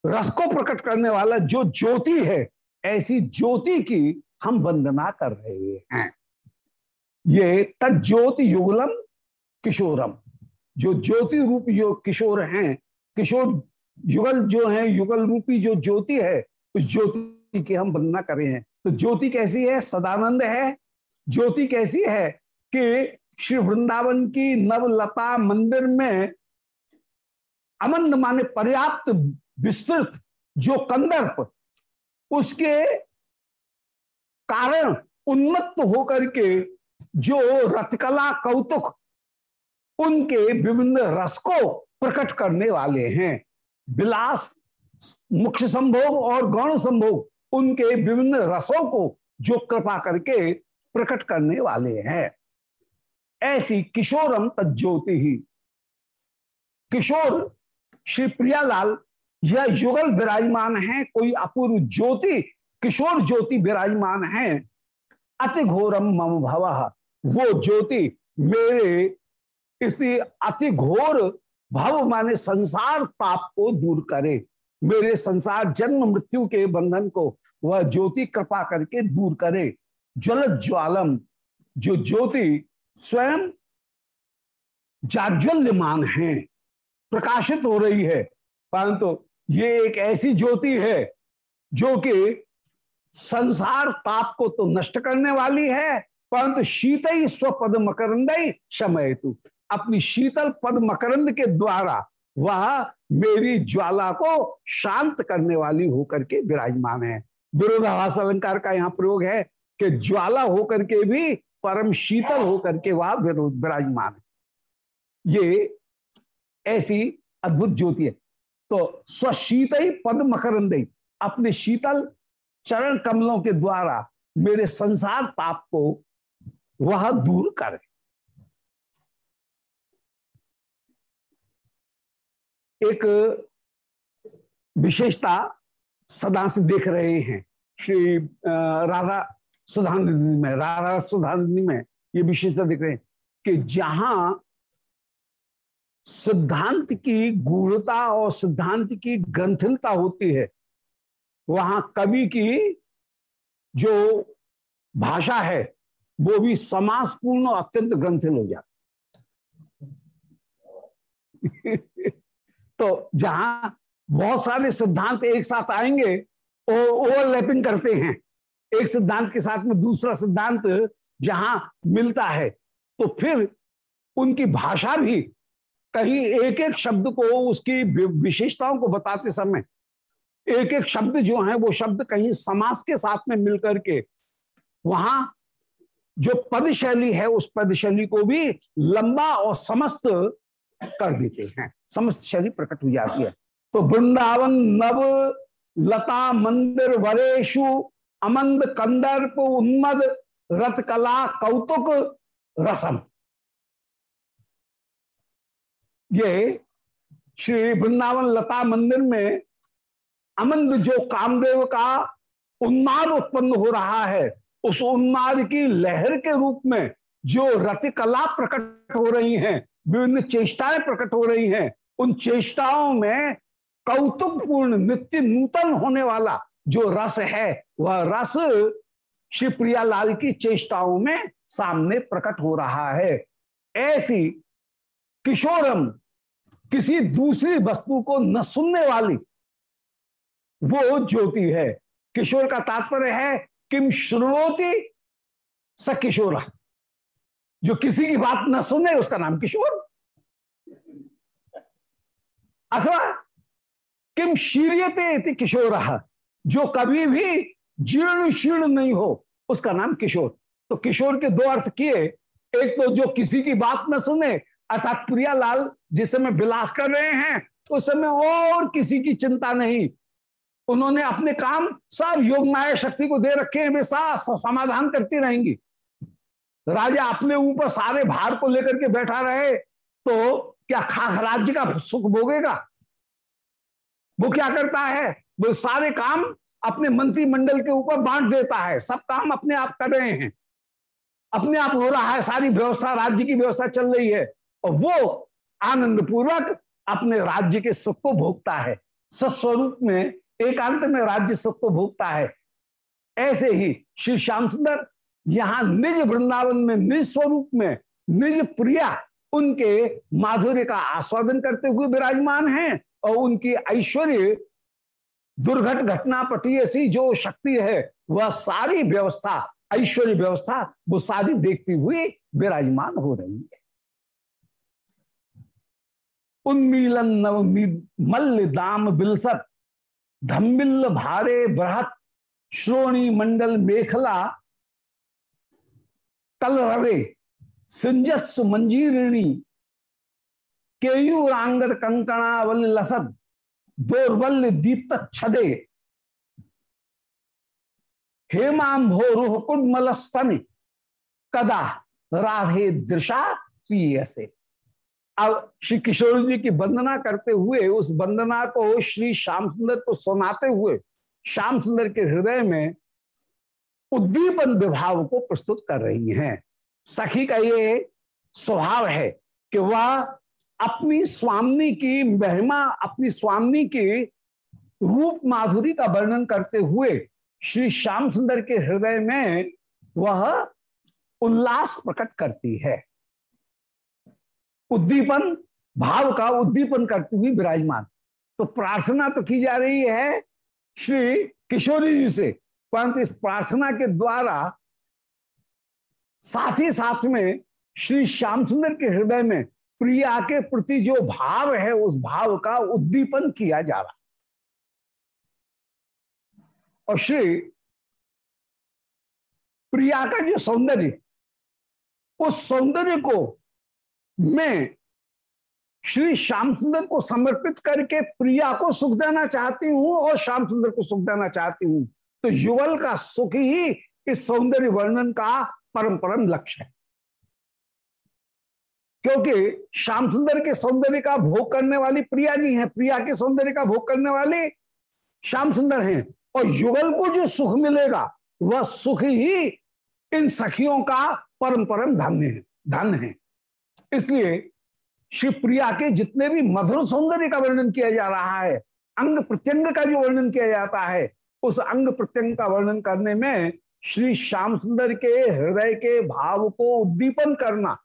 रस को प्रकट करने वाला जो ज्योति है, ऐसी ज्योति की हम वंदना कर रहे हैं। ये तज्योति युगलम किशोरम। जो ज्योति रूप जो किशोर हैं, किशोर युगल जो है, युगल रूपी जो ज्योति है, उस ज्योति की हम वंदना कर रहे हैं। तो ज्योति कैसी है? सदानंद है। ज्योति कैसी है कि श्री वृंदावन की नवलता मंदिर में अमंद माने पर्याप्त विस्तृत जो कंदर्प, उसके कारण उन्मत्त होकर के जो रथकला कौतुक, उनके विभिन्न रस को प्रकट करने वाले हैं। विलास, मुख्य संभोग और गौण संभोग, उनके विभिन्न रसों को जो कृपा करके प्रकट करने वाले हैं। ऐसी किशोरम तज्योति ही। किशोर श्री प्रियालाल, यह युगल विराजमान है, कोई अपूर्व ज्योति, किशोर ज्योति विराजमान है। अति घोरम मम भव, वो ज्योति मेरे, इसी अति घोर भव माने संसार ताप को दूर करे। मेरे संसार जन्म मृत्यु के बंधन को वह ज्योति कृपा करके दूर करे। ज्वल ज्वालम जो ज्योति स्वयं जाज्वल्यमान है, प्रकाशित हो रही है। परंतु ये एक ऐसी ज्योति है जो कि संसार ताप को तो नष्ट करने वाली है, परंतु शीत ही स्वपद मकरंद समय तु अपनी शीतल पद मकरंद के द्वारा वह मेरी ज्वाला को शांत करने वाली होकर के विराजमान है। विरोधाभास अलंकार का यहाँ प्रयोग है कि ज्वाला होकर के भी परम शीतल होकर के वह विराजमान है। ये ऐसी अद्भुत ज्योति है। तो स्वशीत ही पद मकरंद अपने शीतल चरण कमलों के द्वारा मेरे संसार ताप को वह दूर करे। एक विशेषता सदा से देख रहे हैं। श्री राधा सुधानंदी में, राधा सुधानंदी में ये विशेषता देख रहे हैं कि जहाँ सिद्धांत की गूढ़ता और सिद्धांत की ग्रंथिलता होती है, वहाँ कवि की जो भाषा है, वो भी समासपूर्ण और अत्यंत ग्रंथिल हो जाती तो जहाँ बहुत सारे सिद्धांत एक साथ आएँगे और ओवरलैपिंग करते हैं एक सिद्धांत के साथ में दूसरा सिद्धांत जहाँ मिलता है तो फिर उनकी भाषा भी कहीं एक एक शब्द को, उसकी विशेषताओं को बताते समय एक एक शब्द जो है, वो शब्द कहीं समास के साथ में मिलकर के, वहाँ जो पद शैली है, उस पद शैली को भी लंबा और समस्त कर देते हैं। समस्त शैली प्रकट हो जाती है। तो वृंदावन नव लता मंदिर वरेशु अमंद कंदर्प उन्मद रथ कला कौतुक रसम। ये श्री वृंदावन लता मंदिर में अमंद जो कामदेव का उन्माद उत्पन्न हो रहा है, उस उन्माद की लहर के रूप में जो रति कला प्रकट हो रही हैं, विभिन्न चेष्टाएँ प्रकट हो रही हैं, उन चेष्टाओं में कौतुकपूर्ण नित्य नूतन होने वाला जो रस है, वह रस श्री प्रियालाल की चेष्टाओं में सामने प्रकट हो रहा है। ऐसी किशोरम किसी दूसरी वस्तु को न सुनने वाली, वो ज्योति है। किशोर का तात्पर्य है, किम श्रुणोती स किशोरा। जो किसी की बात न सुने, उसका नाम किशोर। अथवा किम शीरियते किशोर। जो कभी भी जीर्ण शीर्ण नहीं हो, उसका नाम किशोर। तो किशोर के दो अर्थ किए। एक तो जो किसी की बात न सुने, अर्थात प्रियालाल, जिस समय विलास कर रहे हैं, उस समय और किसी की चिंता नहीं। उन्होंने अपने काम, सब योग, माया, शक्ति को दे रखे हैं, वे समाधान करती रहेंगी। राजा अपने ऊपर सारे भार को लेकर के बैठा रहे तो क्या खास राज्य का सुख भोगेगा? वो क्या करता है? वो सारे काम अपने मंत्रिमंडल के ऊपर बांट देता है। सब काम अपने आप कर रहे हैं। अपने आप हो रहा है, सारी व्यवस्था, राज्य की व्यवस्था चल रही है। और वो आनंद पूर्वक अपने राज्य के सुख को भोगता है। सस्वरूप में, एकांत में राज्य सुख को भोगता है। ऐसे ही श्री श्याम सुंदर यहाँ निज वृंदावन में, निज स्वरूप में, निज प्रिया उनके माधुर्य का आस्वादन करते हुए विराजमान हैं और उनकी ऐश्वर्य दुर्घट घटना पटी ऐसी जो शक्ति है, वह सारी व्यवस्था, ऐश्वर्य व्यवस्था, वो सारी देखती हुई विराजमान हो रही है। उन्मीलन नवमीद मल्ल दाम बिलसत धम्बिल भारे बृहत, श्रोणी मंडल मेखला कल रवे सिंजत्सु मंजीरिणी, केयूरांगद कंकणावल लसद दौर्बल्य दीप्त छदे। हेमाम्भोरुह कुडमलस्तन कदा? राधे दृशा से अब श्री किशोर जी की वंदना करते हुए, उस वंदना को श्री श्याम सुंदर को सुनाते हुए, श्याम सुंदर के हृदय में उद्दीपन विभाव को प्रस्तुत कर रही हैं। सखी का ये स्वभाव है कि वह अपनी स्वामी की महिमा, अपनी स्वामी की रूप माधुरी का वर्णन करते हुए श्री श्याम सुंदर के हृदय में वह उल्लास प्रकट करती है। उद्दीपन, भाव का उद्दीपन करती हुई विराजमान। तो प्रार्थना तो की जा रही है श्री किशोरी जी से, परंतु इस प्रार्थना के द्वारा साथ ही साथ में श्री श्याम सुंदर के हृदय में प्रिया के प्रति जो भाव है, उस भाव का उद्दीपन किया जा रहा। और श्री प्रिया का जो सौंदर्य, उस सौंदर्य को मैं श्री श्याम सुंदर को समर्पित करके प्रिया को सुख देना चाहती हूँ और श्याम सुंदर को सुख देना चाहती हूँ। तो युगल का सुख ही इस सौंदर्य वर्णन का परम परम लक्ष्य है। क्योंकि श्याम सुंदर के सौंदर्य का भोग करने वाली प्रिया जी हैं, प्रिया के सौंदर्य का भोग करने वाले श्याम सुंदर हैं। और युगल को जो सुख मिलेगा, वह सुख ही इन सखियों का परम परम धन्य है, धन है। इसलिए श्री प्रिया के जितने भी मधुर सौंदर्य का वर्णन किया जा रहा है, अंग प्रत्यंग का जो वर्णन किया जाता है, उस अंग प्रत्यंग का वर्णन करने में श्री श्याम सुंदर के हृदय के भाव को उद्दीपन करना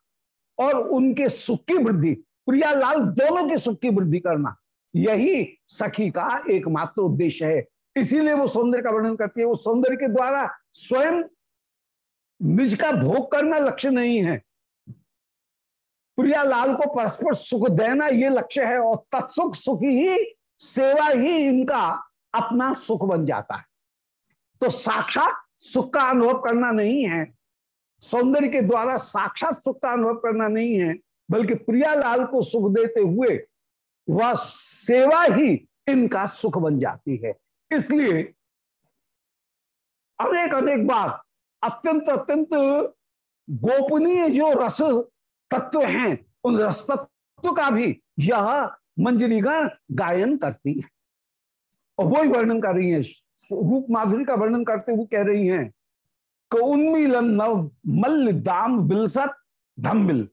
और उनके सुख की वृद्धि प्रिया लाल दोनों के सुख की वृद्धि करना, यही सखी का एकमात्र उद्देश्य है। इसीलिए वो सौंदर्य का वर्णन करती है। वो सौंदर्य के द्वारा स्वयं निज का भोग करना लक्ष्य नहीं है। प्रिया लाल को परस्पर सुख देना ये लक्ष्य है और तत्सुख सुख ही, सेवा ही इनका अपना सुख बन जाता है। तो साक्षात सुख का अनुभव करना नहीं है। सौंदर्य के द्वारा साक्षात सुख का अनुभव करना नहीं है, बल्कि प्रियालाल को सुख देते हुए वह सेवा ही इनका सुख बन जाती है। इसलिए अनेक अनेक बार अत्यंत अत्यंत गोपनीय जो रस तत्व हैं, उन रस तत्व का भी यह मंजरीगण गायन करती है। और वही वर्णन कर रही है, रूप माधुरी का वर्णन करते हुए कह रही हैं कि नव मल्ल दाम बिलसत धम्मिल।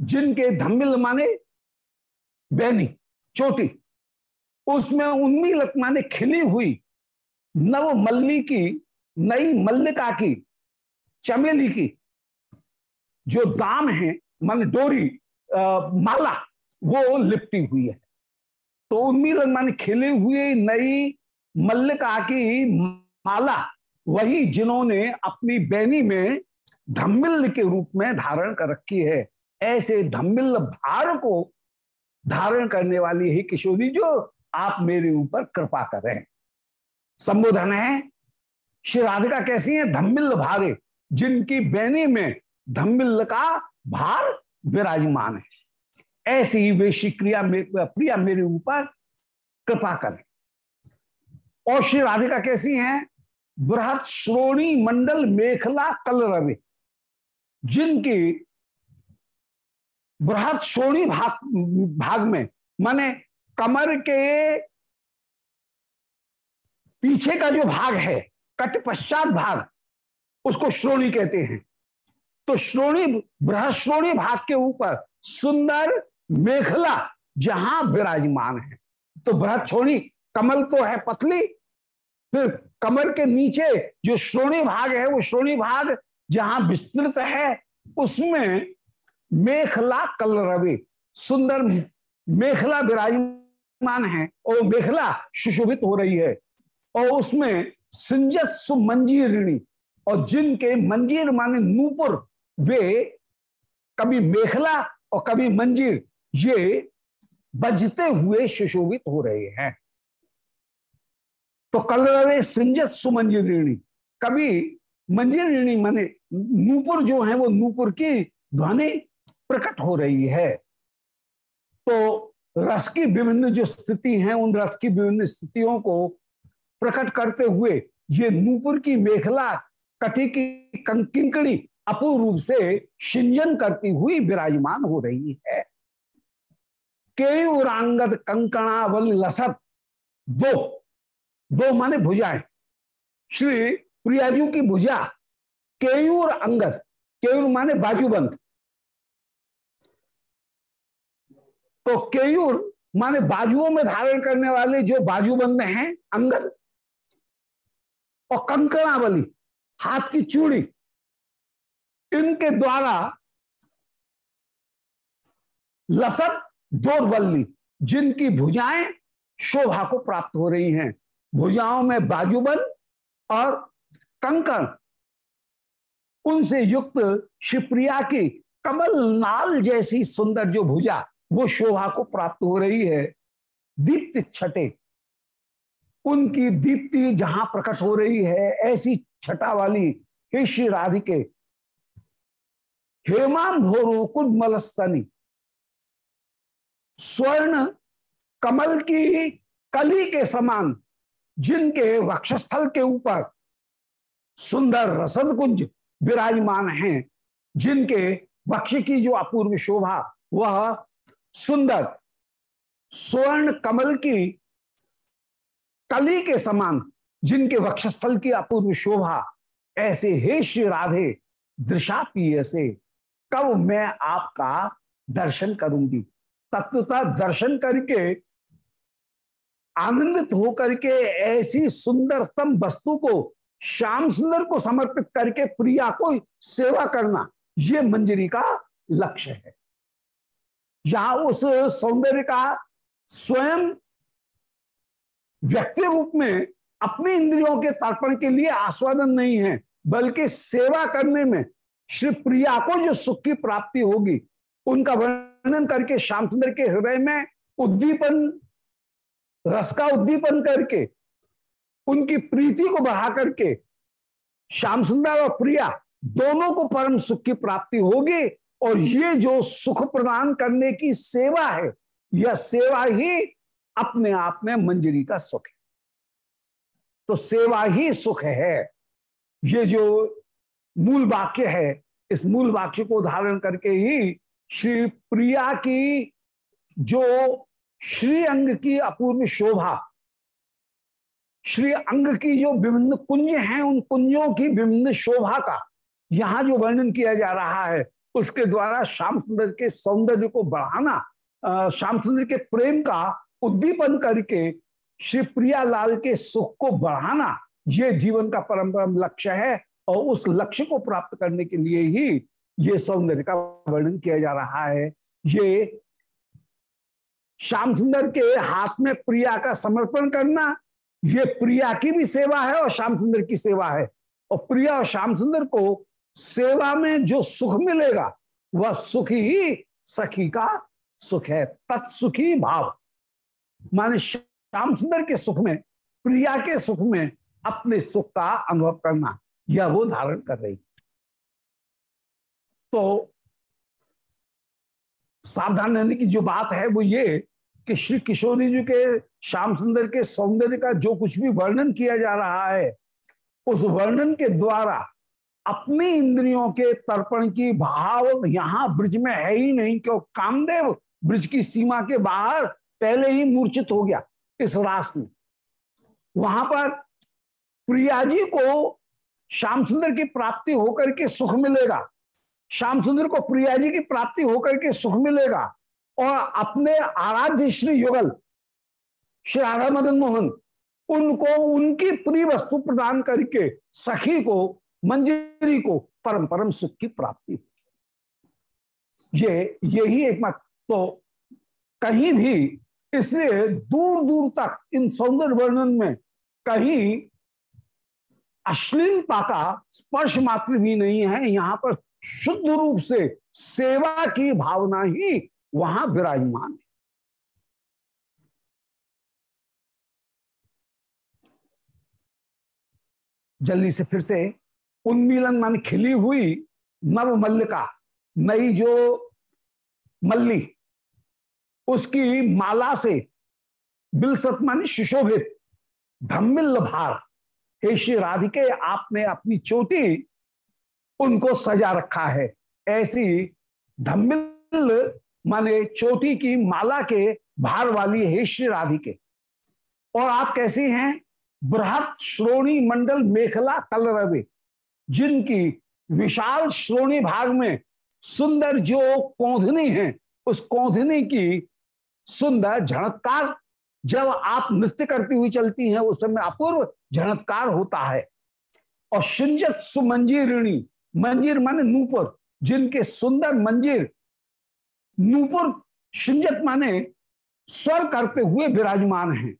जिनके धम्मिल माने बैनी चोटी। उसमें उन्मीलत माने खिली हुई नव मल्ली की नई मल्लिका की चमेली की जो दाम है मान डोरी आ, माला वो लिपटी हुई है। तो उन्मीलन माने खिले हुए नई मल्लिका की माला वही जिन्होंने अपनी बैनी में धम्मिल के रूप में धारण कर रखी है। ऐसे धम्मिल भार को धारण करने वाली ही किशोरी जो आप मेरे ऊपर कृपा करें संबोधन है, श्री राधिका कैसी है? धम्मिल भारे, जिनकी बैनी में धम्मिल का भार विराजमान है। ऐसी वे क्रिया प्रिया मेरे ऊपर कृपा करें। और श्री राधिका कैसी हैं? बृहत श्रोणी मंडल मेखला कल रवि, जिनकी बृहत श्रोणी भाग भाग में, माने कमर के पीछे का जो भाग है कट पश्चात भाग, उसको श्रोणी कहते हैं। तो श्रोणी बृहश्रोणी भाग के ऊपर सुंदर मेखला जहाँ विराजमान है। तो बृहद छोड़ी कमल तो है पतली, फिर कमर के नीचे जो श्रोणी भाग है, वो श्रोणी भाग जहाँ विस्तृत है, उसमें मेखला कल रवि सुंदर मेखला विराजमान है और मेखला सुशोभित हो रही है। और उसमें सिंजत सुमंजीरिणी और जिनके मंजीर माने नूपुर, वे कभी मेखला और कभी मंजीर, ये बजते हुए सुशोभित हो रहे हैं। तो कल रवे सिंजत सुमंजीरिणी कभी मंजीरिणी माने नूपुर जो है, वो नूपुर की ध्वनि प्रकट हो रही है। तो रस की विभिन्न जो स्थिति है, उन रस की विभिन्न स्थितियों को प्रकट करते हुए ये नूपुर की मेखला कटी की किंकड़ी अपूर्व रूप से सिंजन करती हुई विराजमान हो रही है। के केयुरांगद कंकणावल लसत दो दो माने भुजाएँ श्री प्रियाजू की भुजा, केयूर अंगद, केयूर माने बाजूबंद। तो केयूर माने बाजुओं में धारण करने वाले जो बाजूबंद हैं, अंगद। और कंकणावली, हाथ की चूड़ी, इनके द्वारा लसत दोरबल्ली जिनकी भुजाएँ शोभा को प्राप्त हो रही हैं। भुजाओं में बाजूबंद और कंकण। उनसे युक्त शिवप्रिया की कमल नाल जैसी सुंदर जो भुजा, वो शोभा को प्राप्त हो रही है। दीप्ति छठे उनकी दीप्ति जहाँ प्रकट हो रही है, ऐसी छटा वाली हे श्री राधिके। हेमाम भोरो कुदमलस्तनी स्वर्ण कमल की कली के समान जिनके वक्षस्थल के ऊपर सुंदर रसद कुंज विराजमान हैं, जिनके वक्ष की जो अपूर्व शोभा, वह सुंदर स्वर्ण कमल की कली के समान जिनके वक्षस्थल की अपूर्व शोभा, ऐसे हे श्री राधे दृशा से, कब मैं आपका दर्शन करूँगी? तत्वता दर्शन करके आनंदित होकर के ऐसी सुंदरतम वस्तु को, श्याम सुंदर को समर्पित करके प्रिया को सेवा करना, ये मंजरी का लक्ष्य है। यहाँ उस सौंदर्य का स्वयं व्यक्ति रूप में अपने इंद्रियों के तर्पण के लिए आस्वादन नहीं है, बल्कि सेवा करने में श्री प्रिया को जो सुख की प्राप्ति होगी, उनका वर्णन करके श्याम सुंदर के हृदय में उद्दीपन रस का उद्दीपन करके, उनकी प्रीति को बढ़ा करके, श्याम सुंदर और प्रिया दोनों को परम सुख की प्राप्ति होगी और ये जो सुख प्रदान करने की सेवा है, यह सेवा ही अपने आप में मंजरी का सुख है। तो सेवा ही सुख है। ये जो मूल वाक्य है, इस मूल वाक्य को धारण करके ही श्री प्रिया की जो श्री अंग की अपूर्व शोभा, श्री अंग की जो विभिन्न कुंज हैं, उन कुंजों की विभिन्न शोभा का यहाँ जो वर्णन किया जा रहा है, उसके द्वारा श्याम सुंदर के सौंदर्य को बढ़ाना श्याम सुंदर के प्रेम का उद्दीपन करके श्री प्रिया लाल के सुख को बढ़ाना, ये जीवन का परम परम लक्ष्य है और उस लक्ष्य को प्राप्त करने के लिए ही ये सौंदर्य का वर्णन किया जा रहा है। ये श्याम सुंदर के हाथ में प्रिया का समर्पण करना, ये प्रिया की भी सेवा है और श्याम सुंदर की सेवा है। और प्रिया और श्याम सुंदर को सेवा में जो सुख मिलेगा, वह सुख ही सखी का सुख है, तत्सुखी भाव। माने श्याम सुंदर के सुख में, प्रिया के सुख में अपने सुख का अनुभव करना, यह वो धारण कर रही। तो सावधान रहने की जो बात है वो ये कि श्री किशोरी जी के श्याम सुंदर के सौंदर्य का जो कुछ भी वर्णन किया जा रहा है, उस वर्णन के द्वारा अपनी इंद्रियों के तर्पण की भाव यहाँ ब्रिज में है ही नहीं, क्यों? कामदेव ब्रिज की सीमा के बाहर पहले ही मूर्छित हो गया इस रास में। वहाँ पर प्रिया जी को श्याम सुंदर की प्राप्ति होकर के सुख मिलेगा। श्याम सुंदर को प्रिया जी की प्राप्ति होकर के सुख मिलेगा। और अपने आराध्य श्री युगल, श्री राधा मदन मोहन, उनको उनकी प्रिय वस्तु प्रदान करके सखी को, मंजरी को परम परम सुख की प्राप्ति ये यही एक मत तो कहीं भी इसलिए दूर दूर तक इन सौंदर्य वर्णन में कहीं अश्लीलता का स्पर्श मात्र भी नहीं है। यहाँ पर शुद्ध रूप से सेवा की भावना ही वहाँ विराजमान है। जल्दी से फिर से उन्मीलन मन खिली हुई नव मल्लिका नई जो मल्ली, उसकी माला से बिलसत मानी सुशोभित धम्मिल भार। हे श्री राधिके, आपने अपनी चोटी उनको सजा रखा है। ऐसी धम्मिल, माने चोटी की माला के भार वाली है श्री राधिके। और आप कैसी हैं? बृहत श्रोणी मंडल मेखला कलरवे, जिनकी विशाल श्रोणी भाग में सुंदर जो कौधनी है, उस कौधनी की सुंदर झणत्कार जब आप नृत्य करती हुई चलती हैं, उस समय अपूर्व झणत्कार होता है। और शुंजत सुमंजीरिणी मंजिर माने नूपुर जिनके सुंदर मंजिर नूपुर शिंजत माने स्वर करते हुए विराजमान हैं।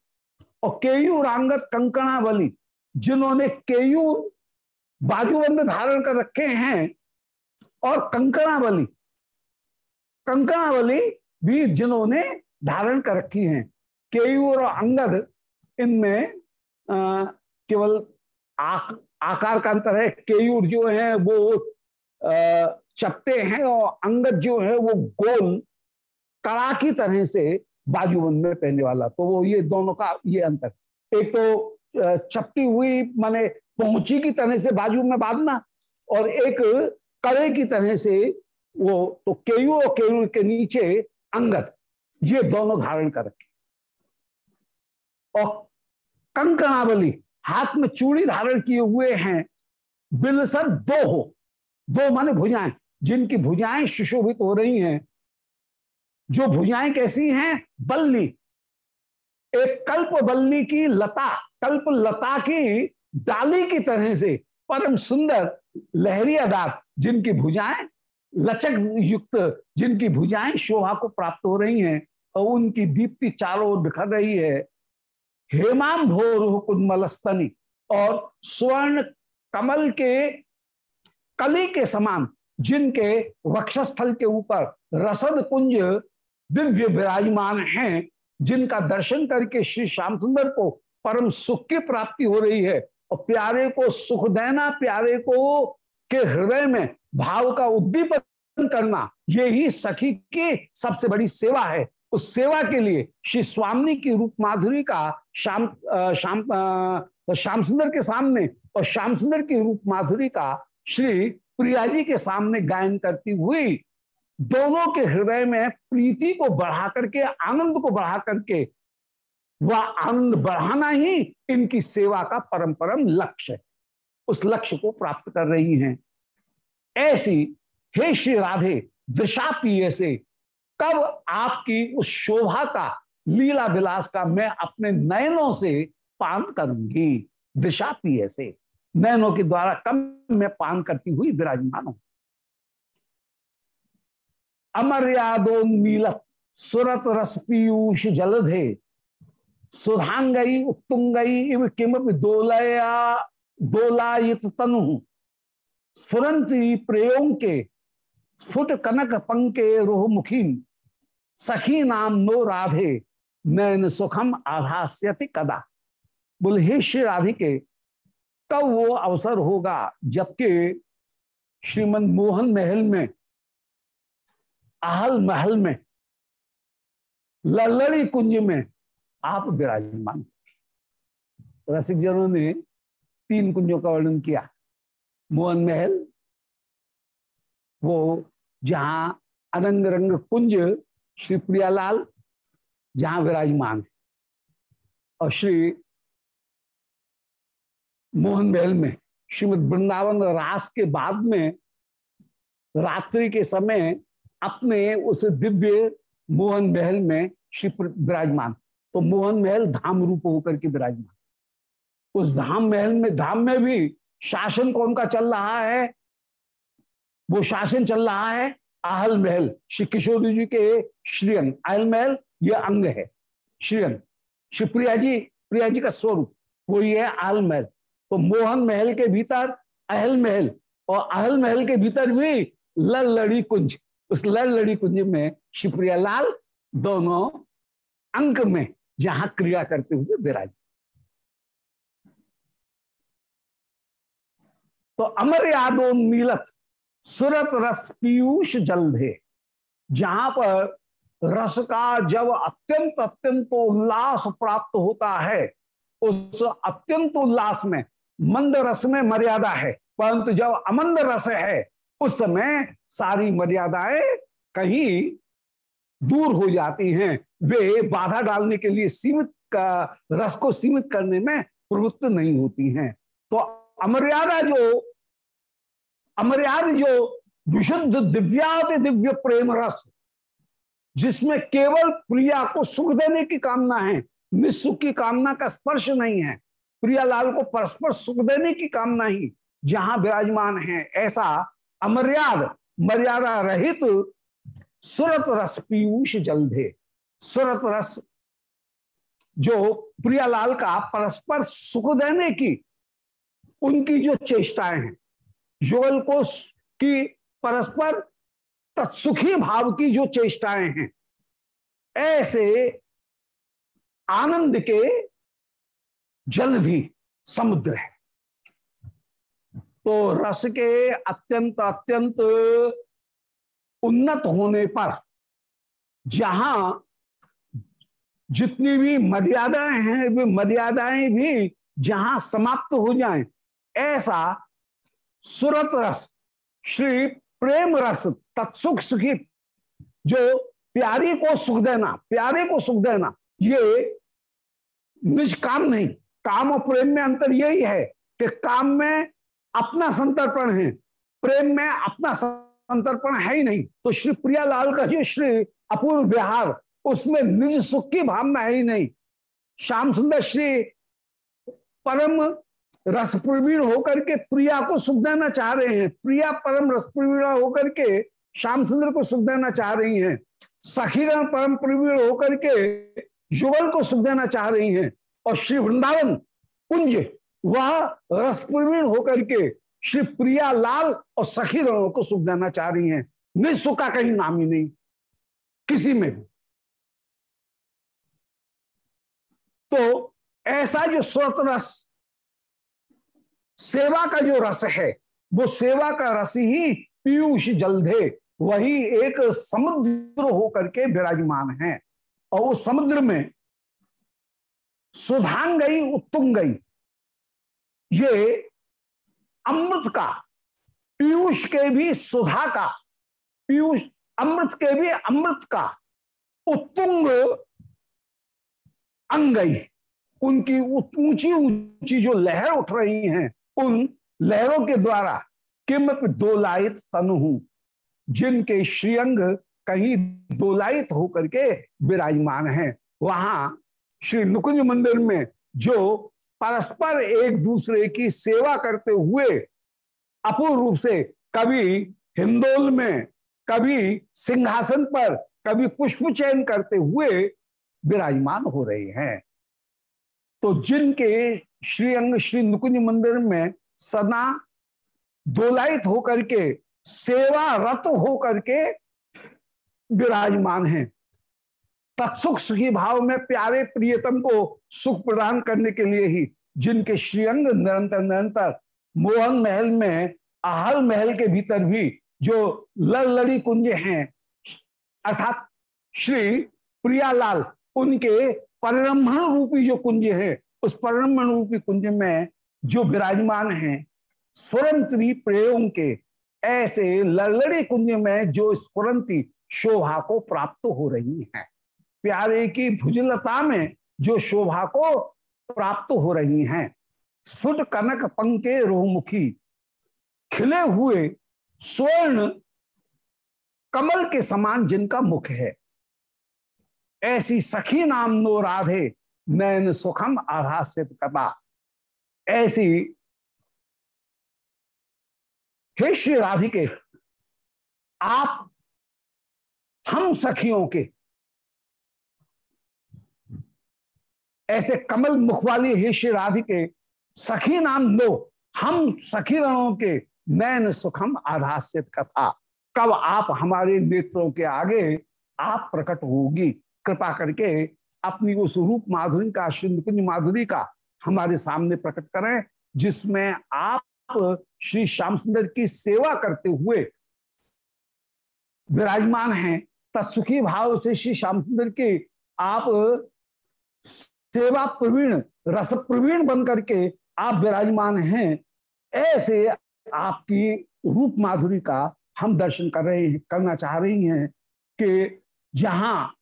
और केयूर अंगत कंकणावली जिन्होंने केयूर बाजूबंद धारण कर रखे हैं और कंकणावली कंकणावली भी जिन्होंने धारण कर रखी हैं। केयूर और अंगद इनमें केवल आक, आकार का अंतर है, केयूर जो है वो चपटे हैं और अंगद जो है वो गोल कड़ा की तरह से बाजूबंद में पहनने वाला। तो वो ये दोनों का ये अंतर। एक तो चपटी हुई माने पहुँची की तरह से बाजू में बांधना और एक कड़े की तरह से वो तो केयू और केयू के नीचे अंगद। ये दोनों धारण कर रखे। और कंकणावली हाथ में चूड़ी धारण किए हुए हैं। बिलसर दो हो। दो माने भुजाएँ। जिनकी भुजाएँ सुशोभित हो रही हैं। जो भुजाएँ कैसी हैं? बल्ली एक कल्प बल्ली की लता, कल्प लता की डाली की तरह से परम सुंदर लहरी आदार जिनकी भुजाएँ लचक युक्त, जिनकी भुजाएँ शोभा को प्राप्त हो रही हैं और उनकी दीप्ति चारों ओर बिखर रही है। हेमाम भोर कुंमलस्तनी और स्वर्ण कमल के कली के समान, जिनके वक्षस्थल के ऊपर रसद कुंज दिव्य विराजमान हैं, जिनका दर्शन करके श्री श्याम सुंदर को परम सुख की प्राप्ति हो रही है, और प्यारे को सुख देना, प्यारे को के हृदय में भाव का उद्दीपन करना यही सखी की सबसे बड़ी सेवा है। उस सेवा के लिए श्री स्वामी की रूप माधुरी का श्याम श्याम श्याम सुंदर के सामने और श्याम सुंदर की रूप माधुरी का श्री प्रिया जी के सामने गायन करती हुई दोनों के हृदय में प्रीति को बढ़ा करके, आनंद को बढ़ा करके, वह आनंद बढ़ाना ही इनकी सेवा का परम परम लक्ष्य है। उस लक्ष्य को प्राप्त कर रही हैं। ऐसी, हे श्री राधे दिशा पिए से कब आपकी उस शोभा का लीला विलास का मैं अपने नयनों से पान करूँगी? दिशा पिए से नयनों के द्वारा कम मैं पान करती हुई विराजमान हूँ? अमर यादोन्मीलत सुरत रस पीयूष जलधे सुधांगई उत्तुंगई इव किम दोलया दोलायित तनु। स्फुरंती प्रेयों के स्फुट कनक पंके रोह मुखी सखी नाम नो राधे, नयन सुखम आधास्यति कदा। बोले, हे श्री राधिके कब वो अवसर होगा जबकि श्रीमद मोहन महल में, आहल महल में, लल्लड़ी कुंज में आप विराजमान रसिक जनों ने तीन कुंजों का वर्णन किया। मोहन महल, वो जहाँ अनंग रंग कुंज श्री प्रियालाल जहाँ विराजमान और श्री मोहन महल में, श्रीमद वृंदावन रास के बाद में, रात्रि के समय अपने उस दिव्य मोहन महल में श्री विराजमान। तो मोहन महल धाम रूप होकर के विराजमान। उस धाम महल में, धाम में भी शासन कौन का चल रहा है? वो शासन चल रहा है आहल महल, श्री किशोर जी के श्रीअंग। आहल महल ये अंग है, श्रीअंग। श्री प्रिया जी प्रिया जी का स्वरूप, वो ये है आहल महल। तो मोहन महल के भीतर अहल महल, और अहल महल के भीतर भी लल लड़ी कुंज। उस लल लड़ी कुंज में शिवप्रिया लाल दोनों अंक में जहाँ क्रिया करते हुए विराज। तो अमर यादोन्मीलत सुरत रस पीयूष जलधे जहाँ पर रस का जब अत्यंत अत्यंत उल्लास प्राप्त होता है, उस अत्यंत उल्लास में, मंद रस में मर्यादा है, परंतु जब अमंद रस है, उस समय सारी मर्यादाएँ कहीं दूर हो जाती हैं। वे बाधा डालने के लिए सीमित का, रस को सीमित करने में प्रवृत्त नहीं होती हैं। तो अमर्यादा जो अमर्याद जो विशुद्ध दिव्याति दिव्य प्रेम रस, जिसमें केवल प्रिया को सुख देने की कामना है, निस्सुख की कामना का स्पर्श नहीं है, प्रियालाल को परस्पर सुख देने की कामना ही जहाँ विराजमान है, ऐसा अमर्याद, मर्यादा रहित सुरत रस पीयूष जलधे सुरत रस जो प्रियालाल का परस्पर सुख देने की, उनकी जो चेष्टाएँ हैं युगल को की परस्पर तत्सुखी भाव की जो चेष्टाएँ हैं, ऐसे आनंद के जल भी समुद्र है। तो रस के अत्यंत अत्यंत उन्नत होने पर जहाँ जितनी भी मर्यादाएँ हैं वे मर्यादाएँ भी जहाँ समाप्त हो जाएँ, ऐसा सुरत रस श्री प्रेम रस तत्सुख सुखी, जो प्यारी को सुख देना, प्यारे को सुख देना, ये काम नहीं। काम और प्रेम में अंतर यही है कि काम में अपना संतर्पण है, प्रेम में अपना संतर्पण है ही नहीं। तो श्री प्रियालाल का जो श्री अपूर्व विहार, उसमें निज सुख की भावना है ही नहीं। श्याम सुंदर श्री परम रस प्रवीण होकर के प्रिया को सुख देना चाह रहे हैं। प्रिया परम रस प्रवीण होकर के श्याम सुंदर को सुख देना चाह रही हैं। सखीगण परम प्रवीण होकर के युगल को सुख देना चाह रही हैं। और श्री वृंदावन कुंज, वह रस प्रवीण होकर के श्री प्रिया लाल और सखी गणों को सुख देना चाह रही हैं। निःसुख का कहीं नाम ही नहीं। किसी में भी। तो ऐसा जो स्वत रस सेवा का जो रस है, वो सेवा का रस ही पीयूष जलधे, वही एक समुद्र होकर के विराजमान है। और उस समुद्र में सुधांग गई उत्तुंग गई ये अमृत का, पीयूष के भी सुधा का, पीयूष अमृत के भी अमृत का उत्तुंग अंगई, उनकी ऊँची ऊँची जो लहर उठ रही हैं उन लहरों के द्वारा किम दोलायित तनु हूँ, जिनके श्रीअंग कहीं दोलायित होकर के विराजमान है। वहाँ श्री नुकुंज मंदिर में जो परस्पर एक दूसरे की सेवा करते हुए अपूर्ण रूप से कभी हिंदोल में, कभी सिंहासन पर, कभी पुष्प चयन करते हुए विराजमान हो रहे हैं। तो जिनके श्रीअंग श्री नुकुंज मंदिर में सदा दोलायित होकर के सेवा रत होकर के विराजमान है। तत्सुख, सुखी भाव में प्यारे प्रियतम को सुख प्रदान करने के लिए ही जिनके श्रीअंग निरंतर निरंतर मोहन महल में, आहल महल के भीतर भी जो लड़ लड़ी कुंज हैं, अर्थात श्री प्रियालाल, उनके परिरम्भण रूपी जो कुंज है उस परिरम्भण रूपी कुंज में जो विराजमान है, स्वरंत्री प्रयोग के ऐसे लड़लड़ी कुंज में जो स्फुरंती शोभा को प्राप्त हो रही है। प्यारे की भुजलता में जो शोभा को प्राप्त हो रही हैं। स्फुट कनक पंके रोहमुखी, खिले हुए स्वर्ण कमल के समान जिनका मुख है। ऐसी सखी नाम नो राधे नैन सुखम आधासित कथा। ऐसी हे श्री राधिके, आप हम सखियों के ऐसे कमल मुख वाली हे श्री राधिके, सखी नाम लो। हम सखी रणों के नैन सुखम आधासित कथा। कब आप हमारे नेत्रों के आगे आप प्रकट होगी। कृपा करके अपनी उस रूप माधुरी का कुंज माधुरी का हमारे सामने प्रकट करें, जिसमें आप श्री श्याम सुंदर की सेवा करते हुए विराजमान हैं, तत्सुखी भाव से श्री श्याम सुंदर के आप सेवा प्रवीण, रस प्रवीण बन करके आप विराजमान हैं, ऐसे आपकी रूप माधुरी का हम दर्शन कर रहे हैं, करना चाह रही हैं कि जहाँ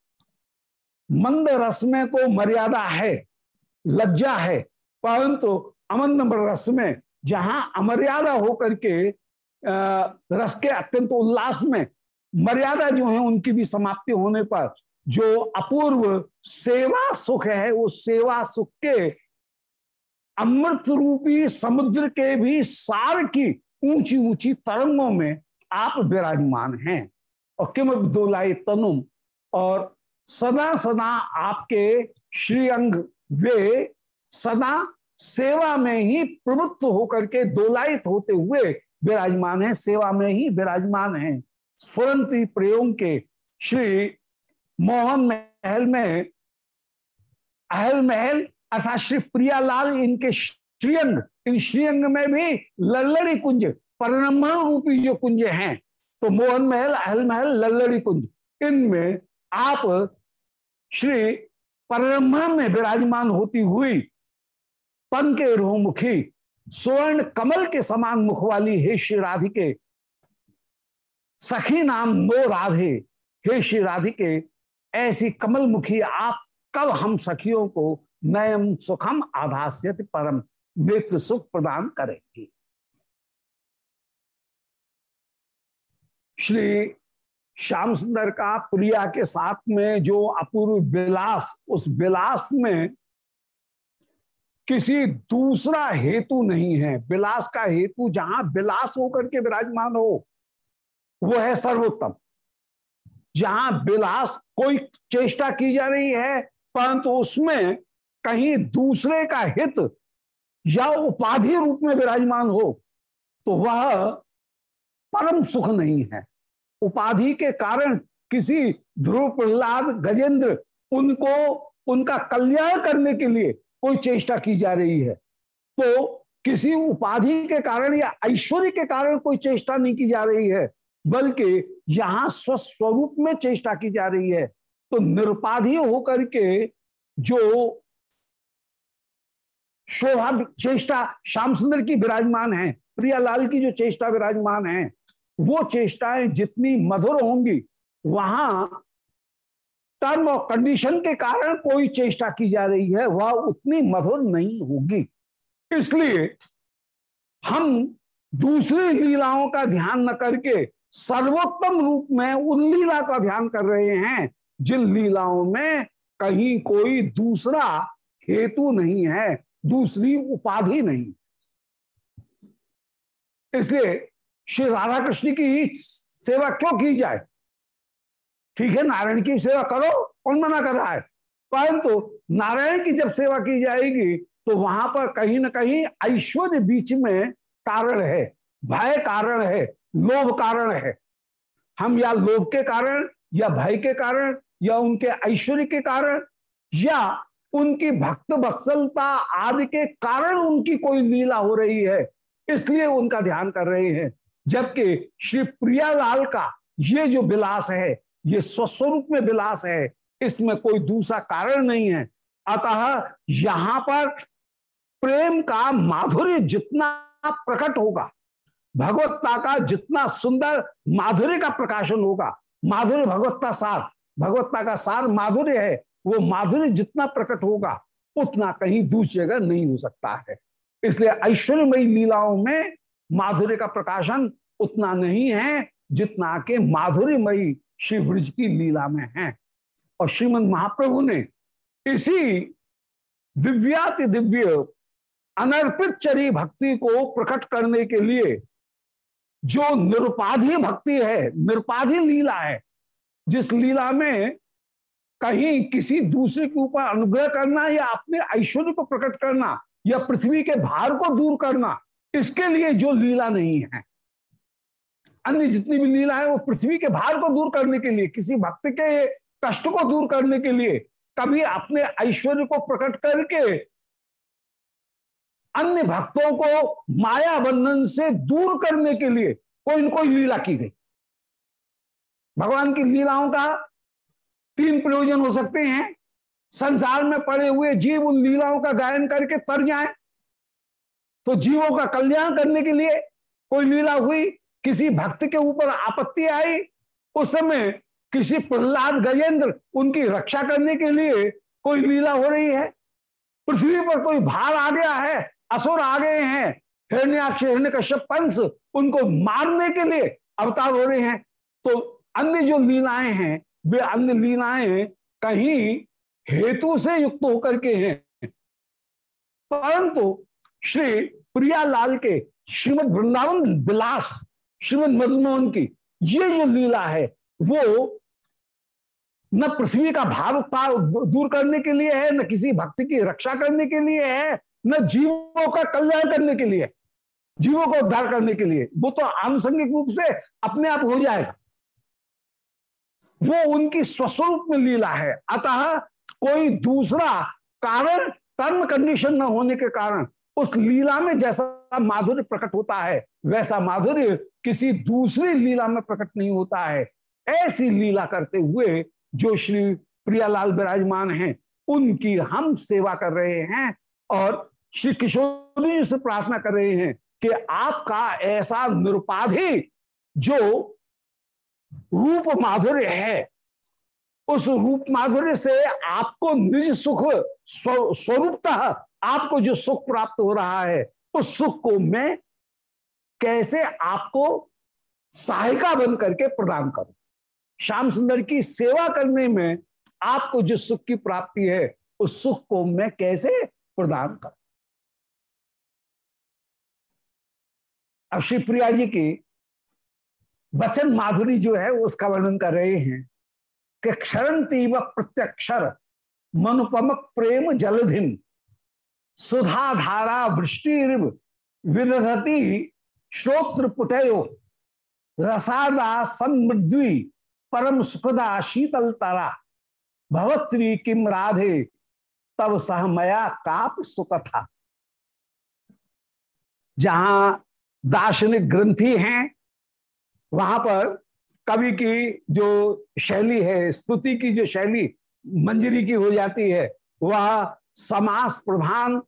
मंद रस में तो मर्यादा है, लज्जा है, परंतु अमन रस में, जहाँ अमर्यादा होकर के रस के अत्यंत उल्लास में मर्यादा जो है उनकी भी समाप्ति होने पर जो अपूर्व सेवा सुख है, उस सेवा सुख के अमृत रूपी समुद्र के भी सार की ऊँची ऊँची तरंगों में आप विराजमान हैं। और किम दोलाई तनुम और सदा सदा आपके श्रीअंग वे सदा सेवा में ही प्रवृत्त होकर के दोलायित होते हुए विराजमान है, सेवा में ही विराजमान है। स्फुरंती प्रयोग के श्री मोहन महल में, अहल महल, अर्थात श्री प्रियालाल, इनके श्रीअंग, इन श्रीअंग में भी लल्लड़ी कुंज परम्भ रूपी जो कुंज हैं तो मोहन महल, अहल महल, लल्लड़ी कुंज, इनमें आप श्री परम्भ में विराजमान होती हुई पन के रोमुखी स्वर्ण कमल के समान मुख वाली हे श्री राधिके, सखी नाम नो राधे, हे श्री राधिके, ऐसी कमल मुखी आप कब हम सखियों को नयम सुखम आभास्यत परम नेत्र सुख प्रदान करेंगी। श्री श्याम सुंदर का प्रिया के साथ में जो अपूर्व विलास, उस विलास में किसी दूसरा हेतु नहीं है। विलास का हेतु जहाँ विलास होकर के विराजमान हो, वो है सर्वोत्तम। जहाँ विलास कोई चेष्टा की जा रही है, परंतु उसमें कहीं दूसरे का हित या उपाधि रूप में विराजमान हो तो वह परम सुख नहीं है। उपाधि के कारण किसी ध्रुव प्रहलाद गजेंद्र, उनको, उनका कल्याण करने के लिए कोई चेष्टा की जा रही है। तो किसी उपाधि के कारण या ऐश्वर्य के कारण कोई चेष्टा नहीं की जा रही है, बल्कि यहाँ स्वस्वरूप में चेष्टा की जा रही है। तो निरुपाधि होकर के जो शोभा, चेष्टा, श्याम सुंदर की विराजमान है, प्रियालाल की जो चेष्टा विराजमान है वो चेष्टाएँ जितनी मधुर होंगी, वहाँ टर्म और कंडीशन के कारण कोई चेष्टा की जा रही है, वह उतनी मधुर नहीं होगी। इसलिए हम दूसरी लीलाओं का ध्यान न करके सर्वोत्तम रूप में उन लीला का ध्यान कर रहे हैं, जिन लीलाओं में कहीं कोई दूसरा हेतु नहीं है, दूसरी उपाधि नहीं। इसलिए श्री राधा कृष्ण की सेवा क्यों की जाए? ठीक है, नारायण की सेवा करो कौन मना कर रहा है। परंतु नारायण की जब सेवा की जाएगी तो वहाँ पर कहीं ना कहीं ऐश्वर्य बीच में कारण है, भय कारण है, लोभ कारण है। हम या लोभ के कारण, या भय के कारण, या उनके ऐश्वर्य के कारण, या उनकी भक्त वत्सलता आदि के कारण उनकी कोई लीला हो रही है, इसलिए उनका ध्यान कर रहे हैं। जबकि श्री प्रियालाल का ये जो विलास है, ये स्वस्वरूप में विलास है, इसमें कोई दूसरा कारण नहीं है। अतः यहाँ पर प्रेम का माधुर्य जितना प्रकट होगा, भगवत्ता का जितना सुंदर माधुर्य का प्रकाशन होगा, माधुर्य भगवत्ता सार, भगवत्ता का सार माधुर्य है, वो माधुर्य जितना प्रकट होगा, उतना कहीं दूसरी जगह नहीं हो सकता है। इसलिए ऐश्वर्यमयी लीलाओं में माधुर्य का प्रकाशन उतना नहीं है जितना के माधुर्यमयी श्री ब्रज की लीला में है। और श्रीमद महाप्रभु ने इसी दिव्याति दिव्य अनर्पित चरी भक्ति को प्रकट करने के लिए जो निरुपाधि भक्ति है, निरुपाधि लीला है, जिस लीला में कहीं किसी दूसरे के ऊपर अनुग्रह करना या अपने ऐश्वर्य को प्रकट करना या पृथ्वी के भार को दूर करना इसके लिए जो लीला नहीं है, अन्य जितनी भी लीला है, वो पृथ्वी के भार को दूर करने के लिए, किसी भक्त के कष्ट को दूर करने के लिए, कभी अपने ऐश्वर्य को प्रकट करके अन्य भक्तों को माया बंधन से दूर करने के लिए कोई न कोई लीला की गई। भगवान की लीलाओं का तीन प्रयोजन हो सकते हैं। संसार में पड़े हुए जीव उन लीलाओं का गायन करके तर जाए तो जीवों का कल्याण करने के लिए कोई लीला हुई, किसी भक्त के ऊपर आपत्ति आई, उस समय किसी प्रहलाद गजेंद्र, उनकी रक्षा करने के लिए कोई लीला हो रही है? पृथ्वी पर कोई भार आ गया है, असुर आ गए हैं, हिरण्याक्ष हिरण्य कश्यप उनको मारने के लिए अवतार हो रहे हैं। तो अन्य जो लीलाएँ हैं, वे अन्य लीलाएँ कहीं हेतु से युक्त होकर के हैं। परंतु श्री प्रियालाल के श्रीमद वृंदावन विलास श्रीमद मदमोहन की ये जो लीला है, वो न पृथ्वी का उत्तार दूर करने के लिए है, न किसी भक्ति की रक्षा करने के लिए है, न जीवों का कल्याण करने के लिए जीवों को उद्धार करने के लिए। वो तो आनुषंगिक रूप से अपने आप हो जाएगा। वो उनकी स्वस्वरूप में लीला है। अतः कोई दूसरा कारण, कर्म कंडीशन न होने के कारण उस लीला में जैसा माधुर्य प्रकट होता है, वैसा माधुर्य किसी दूसरी लीला में प्रकट नहीं होता है। ऐसी लीला करते हुए जो श्री प्रियालाल विराजमान हैं, उनकी हम सेवा कर रहे हैं और श्री किशोरी से प्रार्थना कर रहे हैं कि आपका ऐसा निरुपाधि जो रूप माधुर्य है, उस रूप माधुर्य से आपको निज सुख स्वरूपतः आपको जो सुख प्राप्त हो रहा है, उस सुख को मैं कैसे आपको सहायिका बन करके प्रदान करूँ? श्याम सुंदर की सेवा करने में आपको जो सुख की प्राप्ति है, उस सुख को मैं कैसे प्रदान करूँ? अब श्री प्रिया जी की वचन माधुरी जो है उसका वर्णन कर रहे हैं कि क्षरंती व प्रत्यक्षर मनुपम प्रेम जलधिन। सुधा धारा वृष्टि विदधती श्रोत्र पुटयो। रसादा सन्मृद्वी परम सुखदा शीतल तारा भवत्री किम राधे तब सह मया काप सुकथा। जहाँ दार्शनिक ग्रंथि हैं, वहाँ पर कवि की जो शैली है, स्तुति की जो शैली मंजरी की हो जाती है, वह समास प्रधान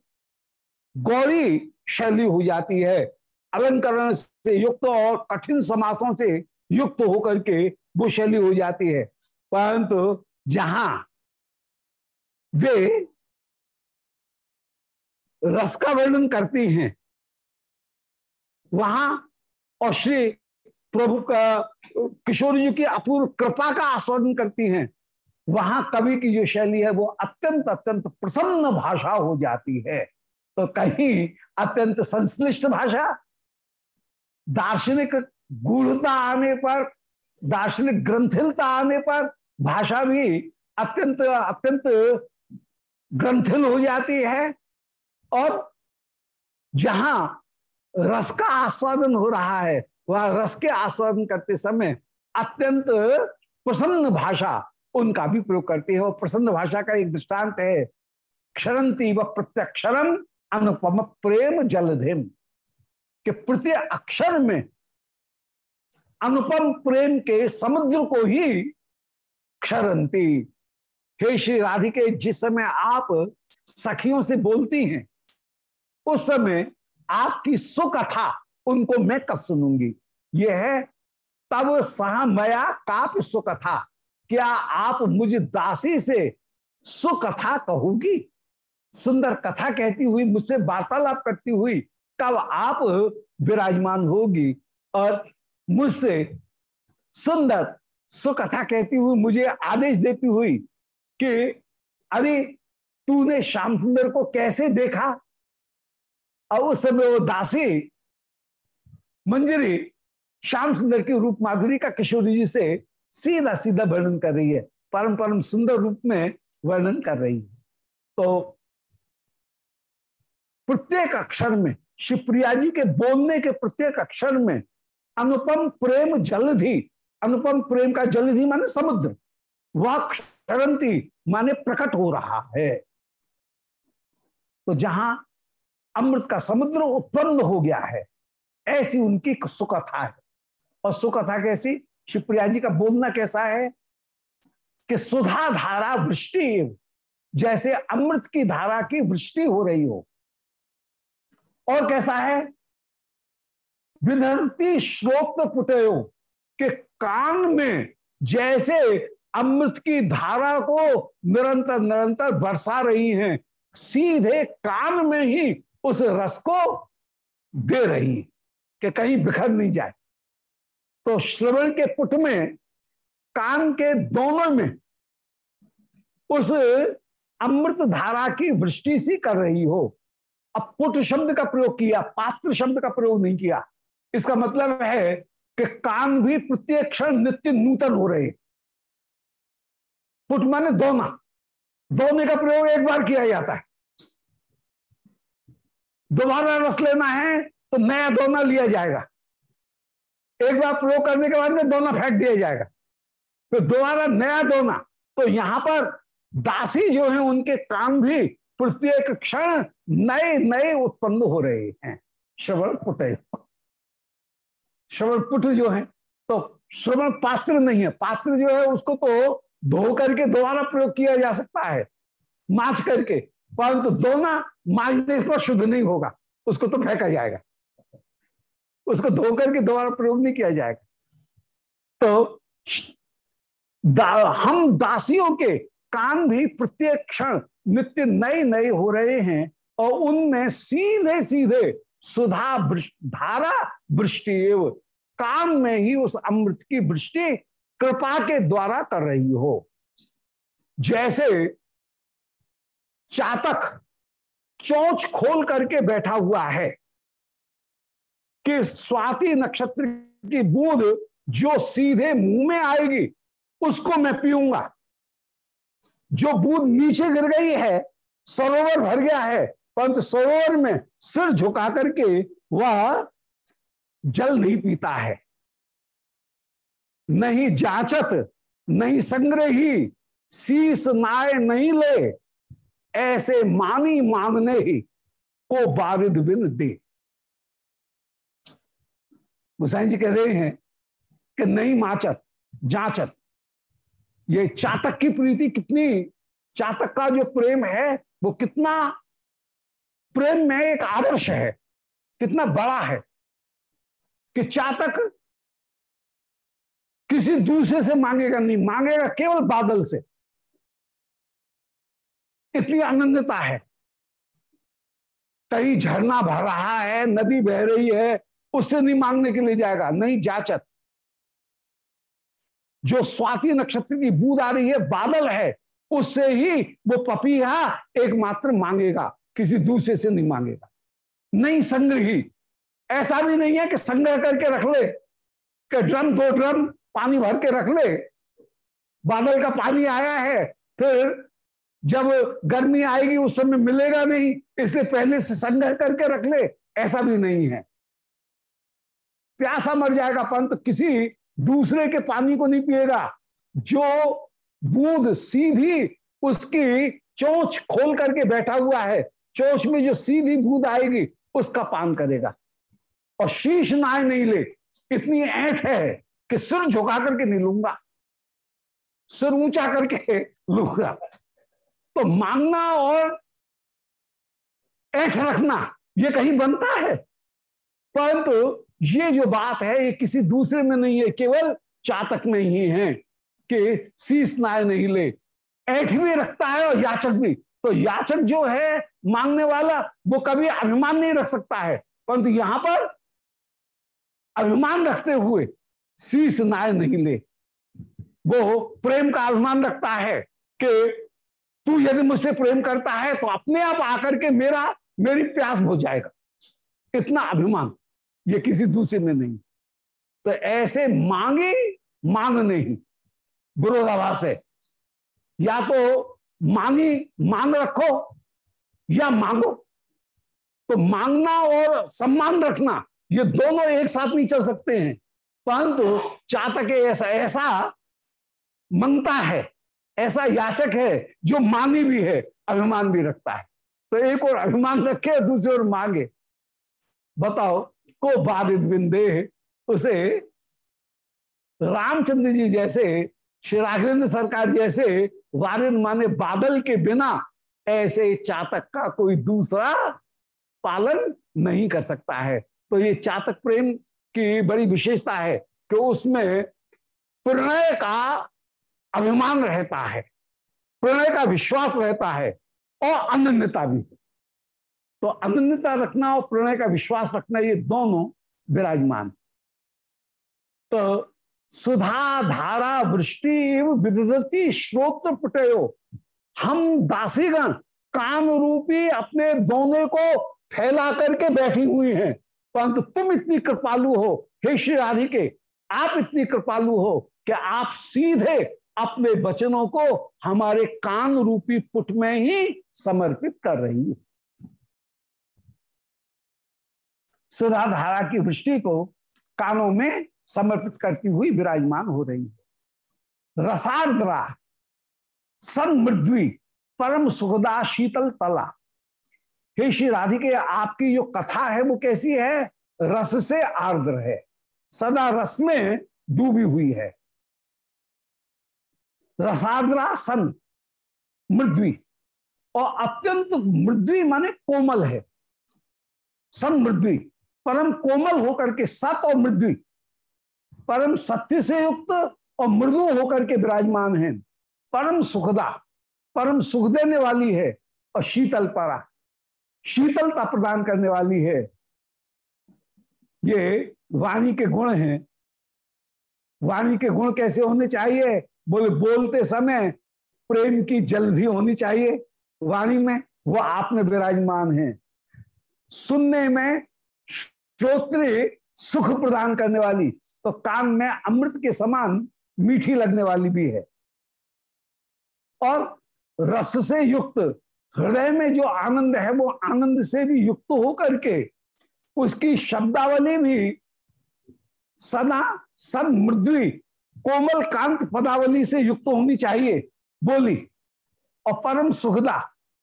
गौरी शैली हो जाती है। अलंकरण से युक्त और कठिन समासों से युक्त होकर के वो शैली हो जाती है। परंतु जहाँ वे रस का वर्णन करती हैं, वहाँ और श्री प्रभु का, किशोर जी की अपूर्व कृपा का आस्वादन करती हैं। वहाँ कवि की जो शैली है वो अत्यंत अत्यंत प्रसन्न भाषा हो जाती है। तो कहीं अत्यंत संश्लिष्ट भाषा, दार्शनिक गूढ़ता आने पर, दार्शनिक ग्रंथिलता आने पर भाषा भी अत्यंत अत्यंत ग्रंथिल हो जाती है। और जहाँ रस का आस्वादन हो रहा है, वह रस के आस्वादन करते समय अत्यंत प्रसन्न भाषा उनका भी प्रयोग करती है। और प्रसन्न भाषा का एक दृष्टांत है। क्षरंती व प्रत्यक्षरम अनुपम प्रेम जलधिम के प्रति अक्षर में अनुपम प्रेम के समुद्र को ही क्षरंती। हे श्री राधिके, जिस समय आप सखियों से बोलती हैं, उस समय आपकी सुकथा उनको मैं कब सुनूँगी? यह है, तब सह मया काप सुकथा। क्या आप मुझ दासी से सुकथा कहोगी? सुंदर कथा कहती हुई, मुझसे वार्तालाप करती हुई कब आप विराजमान होगी और मुझसे सुंदर सुकथा कहती हुई, मुझे आदेश देती हुई कि, अरे, तूने श्याम सुंदर को कैसे देखा? और उस समय वो दासी मंजरी श्याम सुंदर की रूप माधुरी का किशोरी जी से सीधा सीधा वर्णन कर रही है। परम परम सुंदर रूप में वर्णन कर रही है। तो प्रत्येक अक्षर में शिवप्रिया जी के बोलने के प्रत्येक अक्षर में अनुपम प्रेम जलधि, अनुपम प्रेम का जलधि माने समुद्र, वह माने प्रकट हो रहा है। तो जहाँ अमृत का समुद्र उत्पन्न हो गया है, ऐसी उनकी सुकथा है। और सुकथा कैसी? शिवप्रिया जी का बोलना कैसा है कि सुधा धारा वृष्टि जैसे अमृत की धारा की वृष्टि हो रही हो। और कैसा है? विधरती श्रोत पुटयो के कान में जैसे अमृत की धारा को निरंतर निरंतर बरसा रही हैं, सीधे कान में ही उस रस को दे रही है कि कहीं बिखर नहीं जाए। तो श्रवण के पुट में, कान के दोनों में, उस अमृत धारा की वृष्टि सी कर रही हो। अब पुट शब्द का प्रयोग किया, पात्र शब्द का प्रयोग नहीं किया। इसका मतलब है कि कान भी प्रत्येक क्षण नित्य नूतन हो रहे। पुट माने दोना। दोने का प्रयोग एक बार किया जाता है। दोबारा रस लेना है तो नया दोना लिया जाएगा। एक बार प्रयोग करने के बाद में दोना फेंक दिया जाएगा। तो दोबारा नया दोना। तो यहाँ पर दासी जो है, उनके काम भी प्रत्येक क्षण नए नए उत्पन्न हो रहे हैं। श्रवण पुट श्रवण पुट जो है तो श्रवण पात्र नहीं है। पात्र जो है, उसको तो धो करके दोबारा प्रयोग किया जा सकता है। माच करके। परंतु तो दोना मांझने पर शुद्ध नहीं होगा। उसको तो फेंका जाएगा। उसको धो करके दोबारा प्रयोग नहीं किया जाएगा। तो दा, हम दासियों के कान भी प्रत्येक क्षण नित्य नए नए हो रहे हैं और उनमें सीधे सीधे सुधा धारा वृष्टि कान में ही उस अमृत की वृष्टि कृपा के द्वारा कर रही हो। जैसे चातक चौच खोल करके बैठा हुआ है कि स्वाति नक्षत्र की बूंद जो सीधे मुँह में आएगी, उसको मैं पीऊँगा। जो बूंद नीचे गिर गई है, सरोवर भर गया है, परंतु सरोवर में सिर झुका करके वह जल नहीं पीता है। नहीं जाचत, नहीं संग्रही शीस नाय नहीं ले, ऐसे मानी मांगने ही को बारिद बिन दे। गुसाई जी कह रहे हैं कि नहीं माचत, जाचत। ये चातक की प्रीति कितनी, चातक का जो प्रेम है, वो कितना प्रेम में एक आदर्श है, कितना बड़ा है कि चातक किसी दूसरे से मांगेगा नहीं, मांगेगा केवल बादल से। इतनी आनंदता है। कहीं झरना भर रहा है, नदी बह रही है उससे नहीं मांगने के लिए जाएगा। नहीं जाचत जो स्वाति नक्षत्र की बूंद आ रही है, बादल है, उससे ही वो पपीहा एकमात्र मांगेगा। किसी दूसरे से नहीं मांगेगा। नहीं संग्रही। ऐसा भी नहीं है कि संग्रह करके रख ले, कि ड्रम दो ड्रम पानी भर के रख ले। बादल का पानी आया है, फिर जब गर्मी आएगी, उस समय मिलेगा नहीं, इसलिए पहले से संग्रह करके रख ले। ऐसा भी नहीं है। प्यासा मर जाएगा पंत, किसी दूसरे के पानी को नहीं पिएगा। जो बूंद सीधी उसकी चोच खोल करके बैठा हुआ है, चोच में जो सीधी बूंद आएगी, उसका पान करेगा। और शीश नाय नहीं ले, इतनी ऐठ है कि सिर झुका करके नहीं लूँगा। सिर ऊँचा करके लूँगा। तो मांगना और ऐठ रखना, ये कहीं बनता है? परंतु ये जो बात है, ये किसी दूसरे में नहीं है, केवल चातक में ही है कि शीस नाय नहीं ले। ऐठ भी रखता है और याचक भी। तो याचक जो है मांगने वाला, वो कभी अभिमान नहीं रख सकता है। परंतु यहाँ पर अभिमान रखते हुए शीस नाय नहीं ले। वो प्रेम का अभिमान रखता है कि तू यदि मुझसे प्रेम करता है तो अपने आप आकर के मेरा, मेरी प्यास हो जाएगा इतना अभिमान। ये किसी दूसरे में नहीं। तो ऐसे मांगे, मांग नहीं। विरोधाभास है। या तो मांगी, मांग रखो या मांगो। तो मांगना और सम्मान रखना, ये दोनों एक साथ नहीं चल सकते हैं। परंतु चातक ऐसा ऐसा मंगता है, ऐसा याचक है, जो मांगी भी है, अभिमान भी रखता है। तो एक और अभिमान रखे, दूसरे और मांगे। बताओ को बाधित बिंदे उसे रामचंद्र जी जैसे, श्री राघवेंद्र सरकार जैसे वारिन माने बादल के बिना ऐसे चातक का कोई दूसरा पालन नहीं कर सकता है। तो ये चातक प्रेम की बड़ी विशेषता है कि उसमें प्रणय का अभिमान रहता है, प्रणय का विश्वास रहता है और अनन्यता भी। तो अनन्यता रखना और प्रणय का विश्वास रखना, ये दोनों विराजमान। तो सुधा, धारा, वृष्टि विदधती श्रोत्र, पुटयो, हम दासीगण काम रूपी अपने दोनों को फैला करके बैठी हुई हैं। परंतु तुम इतनी कृपालु हो, हे श्री राधिके, आप इतनी कृपालु हो कि आप सीधे अपने वचनों को हमारे कान रूपी पुट में ही समर्पित कर रही है। सुधा धारा की वृष्टि को कानों में समर्पित करती हुई विराजमान हो रही है। रसार्द्रा सन मृद्वी परम सुखदा शीतल तला। हे श्री राधिके, आपकी जो कथा है वो कैसी है? रस से आर्द्र है। सदा रस में डूबी हुई है। रसार्द्रा, सन, मृद्वी। और अत्यंत मृद्वी माने कोमल है। सन मृद्वी परम कोमल होकर के सत और मृद्वी परम सत्य से युक्त और मृदु होकर के विराजमान है। परम सुखदा, परम सुख देने वाली है और शीतल परा, शीतलता प्रदान करने वाली है। ये वाणी के गुण हैं। वाणी के गुण कैसे होने चाहिए? बोले, बोलते समय प्रेम की जल्दी होनी चाहिए। वाणी में वो आप में विराजमान है। सुनने में श्रोत्र सुख प्रदान करने वाली तो कान में अमृत के समान मीठी लगने वाली भी है। और रस से युक्त, हृदय में जो आनंद है, वो आनंद से भी युक्त होकर के उसकी शब्दावली भी सदा सद मृद्वी कोमल कांत पदावली से युक्त होनी चाहिए, बोली। और परम सुखदा,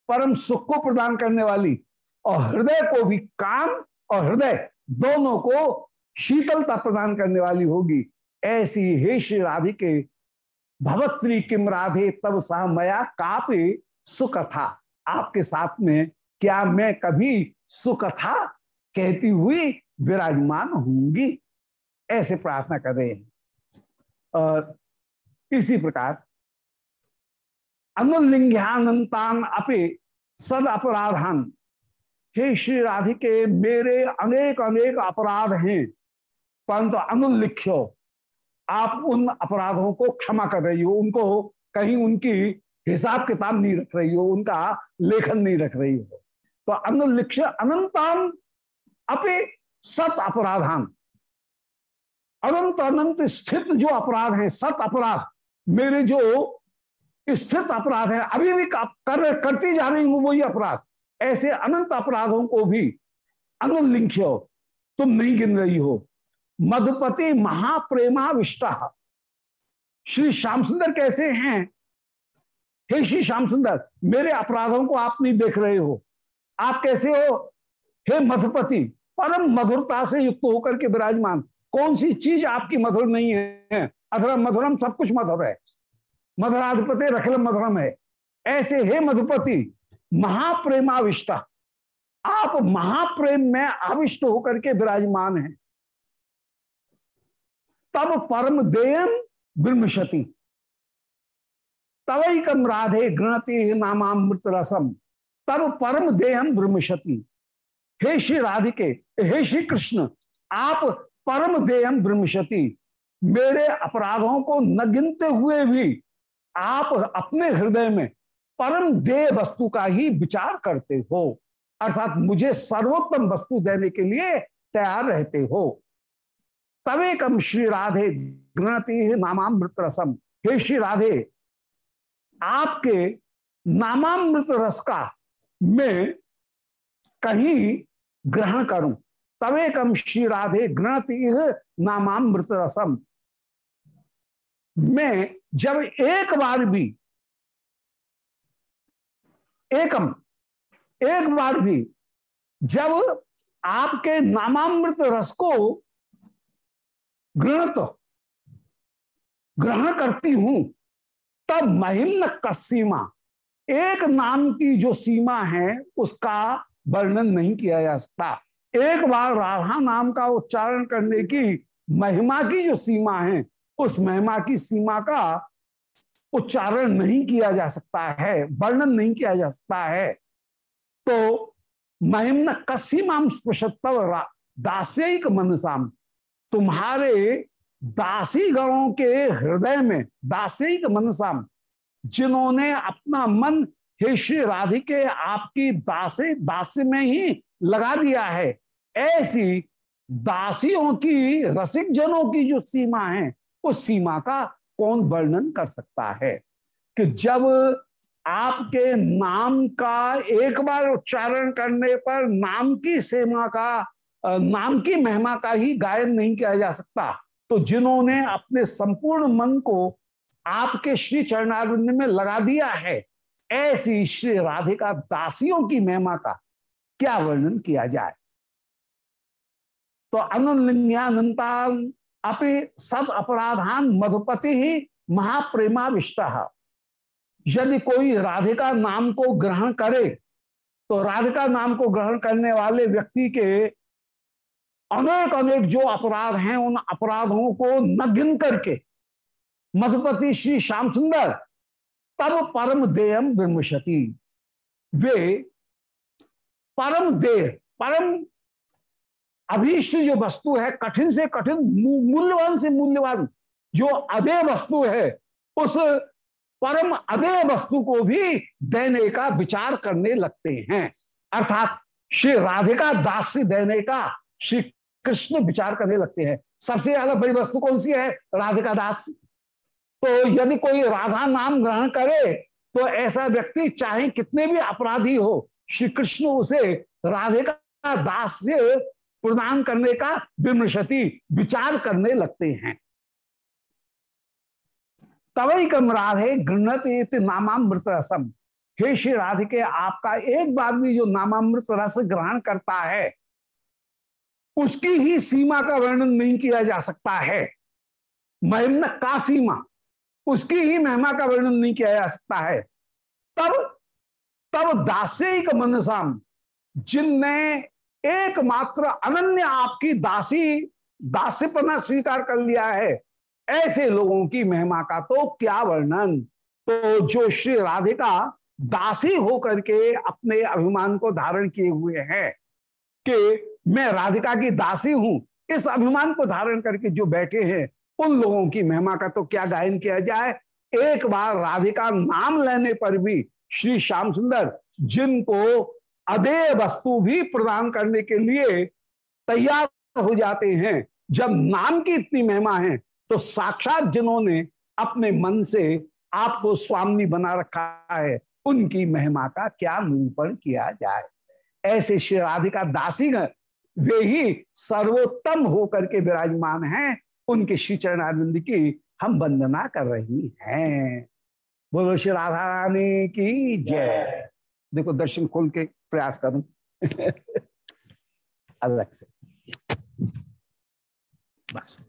परम सुख को प्रदान करने वाली, और हृदय को भी कान और हृदय दोनों को शीतलता प्रदान करने वाली होगी। ऐसी हे श्री राधिके, भवत्री किम राधे, तब सा मया कापे सुकथा। आपके साथ में क्या मैं कभी सुकथा कहती हुई विराजमान होंगी ऐसे प्रार्थना कर रहे हैं। और इसी प्रकार अनुलिंग्यानंतान अपे सद अपराधान हे श्री राधिके, मेरे अनेक अनेक अपराध हैं। परंतु अनुल्लिख्यो आप उन अपराधों को क्षमा कर रही हो। उनको कहीं उनकी हिसाब किताब नहीं रख रही हो, उनका लेखन नहीं रख रही हो। तो अनुलिख्य अनंतान अपे सत अपराधान। अनंत अनंत स्थित जो अपराध है, सत अपराध, मेरे जो स्थित अपराध है, अभी भी कर, करती जा रही हूँ वही अपराध। ऐसे अनंत अपराधों को भी अनुलिंख्य तुम नहीं गिन रही हो। मधुपति महाप्रेमा विष्टा श्री श्याम सुंदर कैसे हैं? हे श्री श्याम सुंदर, मेरे अपराधों को आप नहीं देख रहे हो। आप कैसे हो? हे मधुपति, परम मधुरता से युक्त होकर के विराजमान, कौन सी चीज़ आपकी मधुर नहीं है? अथवा मधुरम, सब कुछ मधुर है। मधुराधिपति रखलम मधुरम है। ऐसे हे मधुपति महाप्रेमाविष्टा। आप महाप्रेम में आविष्ट होकर के विराजमान हैं। तब परम देयम ब्रह्मशति। तवैकम राधे गृणति नामामृत रसम। तब परम देहम ब्रह्मशति। हे श्री राधिके, हे श्री कृष्ण, आप परम देहम ब्रह्मशति। मेरे अपराधों को न गिनते हुए भी आप अपने हृदय में परम देह वस्तु का ही विचार करते हो। अर्थात मुझे सर्वोत्तम वस्तु देने के लिए तैयार रहते हो। तवे कम श्री राधे, गणति नामामृत रसम हे श्री राधे, आपके नामामृत रस का मैं कहीं ग्रहण करूँ? तवे कम श्री राधे, गणति नामामृत रसम मैं जब एक बार भी एकम। एक बार भी, जब आपके नामामृत रस को गृणत ग्रहण करती हूँ, तब महिम का सीमा एक नाम की जो सीमा है, उसका वर्णन नहीं किया जा सकता। एक बार राधा नाम का उच्चारण करने की महिमा की जो सीमा है, उस महिमा की सीमा का उच्चारण नहीं किया जा सकता है, वर्णन नहीं किया जा सकता है तो महिम कसीमाम स्पृशत्व दास्यिक मनसाम तुम्हारे दासी गणों के हृदय में दासिक मनसाम जिन्होंने अपना मन हे श्री राधिके आपकी दासी, दास्य में ही लगा दिया है, ऐसी दासियों की रसिक जनों की जो सीमा है, उस सीमा का कौन वर्णन कर सकता है? कि जब आपके नाम का एक बार उच्चारण करने पर नाम की सीमा का नाम की महिमा का ही गायन नहीं किया जा सकता तो जिन्होंने अपने संपूर्ण मन को आपके श्री चरणारिंद में लगा दिया है, ऐसी श्री राधिका दासियों की महिमा का क्या वर्णन किया जाए? तो अनुलिंग्यानंता अपि सत अपराधान मधुपति ही महाप्रेमाविष्ट। यदि कोई राधिका नाम को ग्रहण करे तो राधिका नाम को ग्रहण करने वाले व्यक्ति के अनेक अनेक जो अपराध हैं, उन अपराधों को न गिन करके, मधुपति श्री श्याम सुंदर, तब परम देयम विमृशति वे परम देह, परम अभीष्ट जो वस्तु है, कठिन से कठिन मूल्यवान से मूल्यवान जो अदय वस्तु है, उस परम अदय वस्तु को भी देने का विचार करने लगते हैं। अर्थात श्री राधिका दास से देने का श्री कृष्ण विचार करने लगते हैं। सबसे ज़्यादा बड़ी वस्तु कौन सी है? राधिका दास। तो यदि कोई राधा नाम ग्रहण करे तो ऐसा व्यक्ति चाहे कितने भी अपराधी हो, श्री कृष्ण उसे राधिका दास से प्रदान करने का विमृशति, विचार करने लगते हैं। तवई कम राधे गृणत नामामृत रसम हे श्री राधिके, आपका एक बार भी जो नामामृत रस ग्रहण करता है, उसकी ही सीमा का वर्णन नहीं किया जा सकता है। महिम का सीमा, उसकी ही महिमा का वर्णन नहीं किया जा सकता है। तब तब दास्य मनसाम जिनने एकमात्र अनन्य आपकी दासी, दास्यपना स्वीकार कर लिया है। ऐसे लोगों की महिमा का तो क्या वर्णन? तो जो श्री राधिका दासी होकर के अपने अभिमान को धारण किए हुए हैं कि मैं राधिका की दासी हूँ, इस अभिमान को धारण करके जो बैठे हैं, उन लोगों की महिमा का तो क्या गायन किया जाए? एक बार राधिका नाम लेने पर भी श्री श्याम सुंदर, जिनको अदेय वस्तु भी प्रदान करने के लिए तैयार हो जाते हैं। जब नाम की इतनी महिमा है तो साक्षात जिन्होंने अपने मन से आपको स्वामी बना रखा है, उनकी महिमा का क्या निरूपण किया जाए? ऐसे श्री राधिका दासी वे ही सर्वोत्तम होकर के विराजमान हैं। उनके श्री चरणानंद की हम वंदना कर रही हैं। बोलो श्री राधा रानी की जय। देखो दर्शन खोल के प्रयास करूँ। अलग से। बस।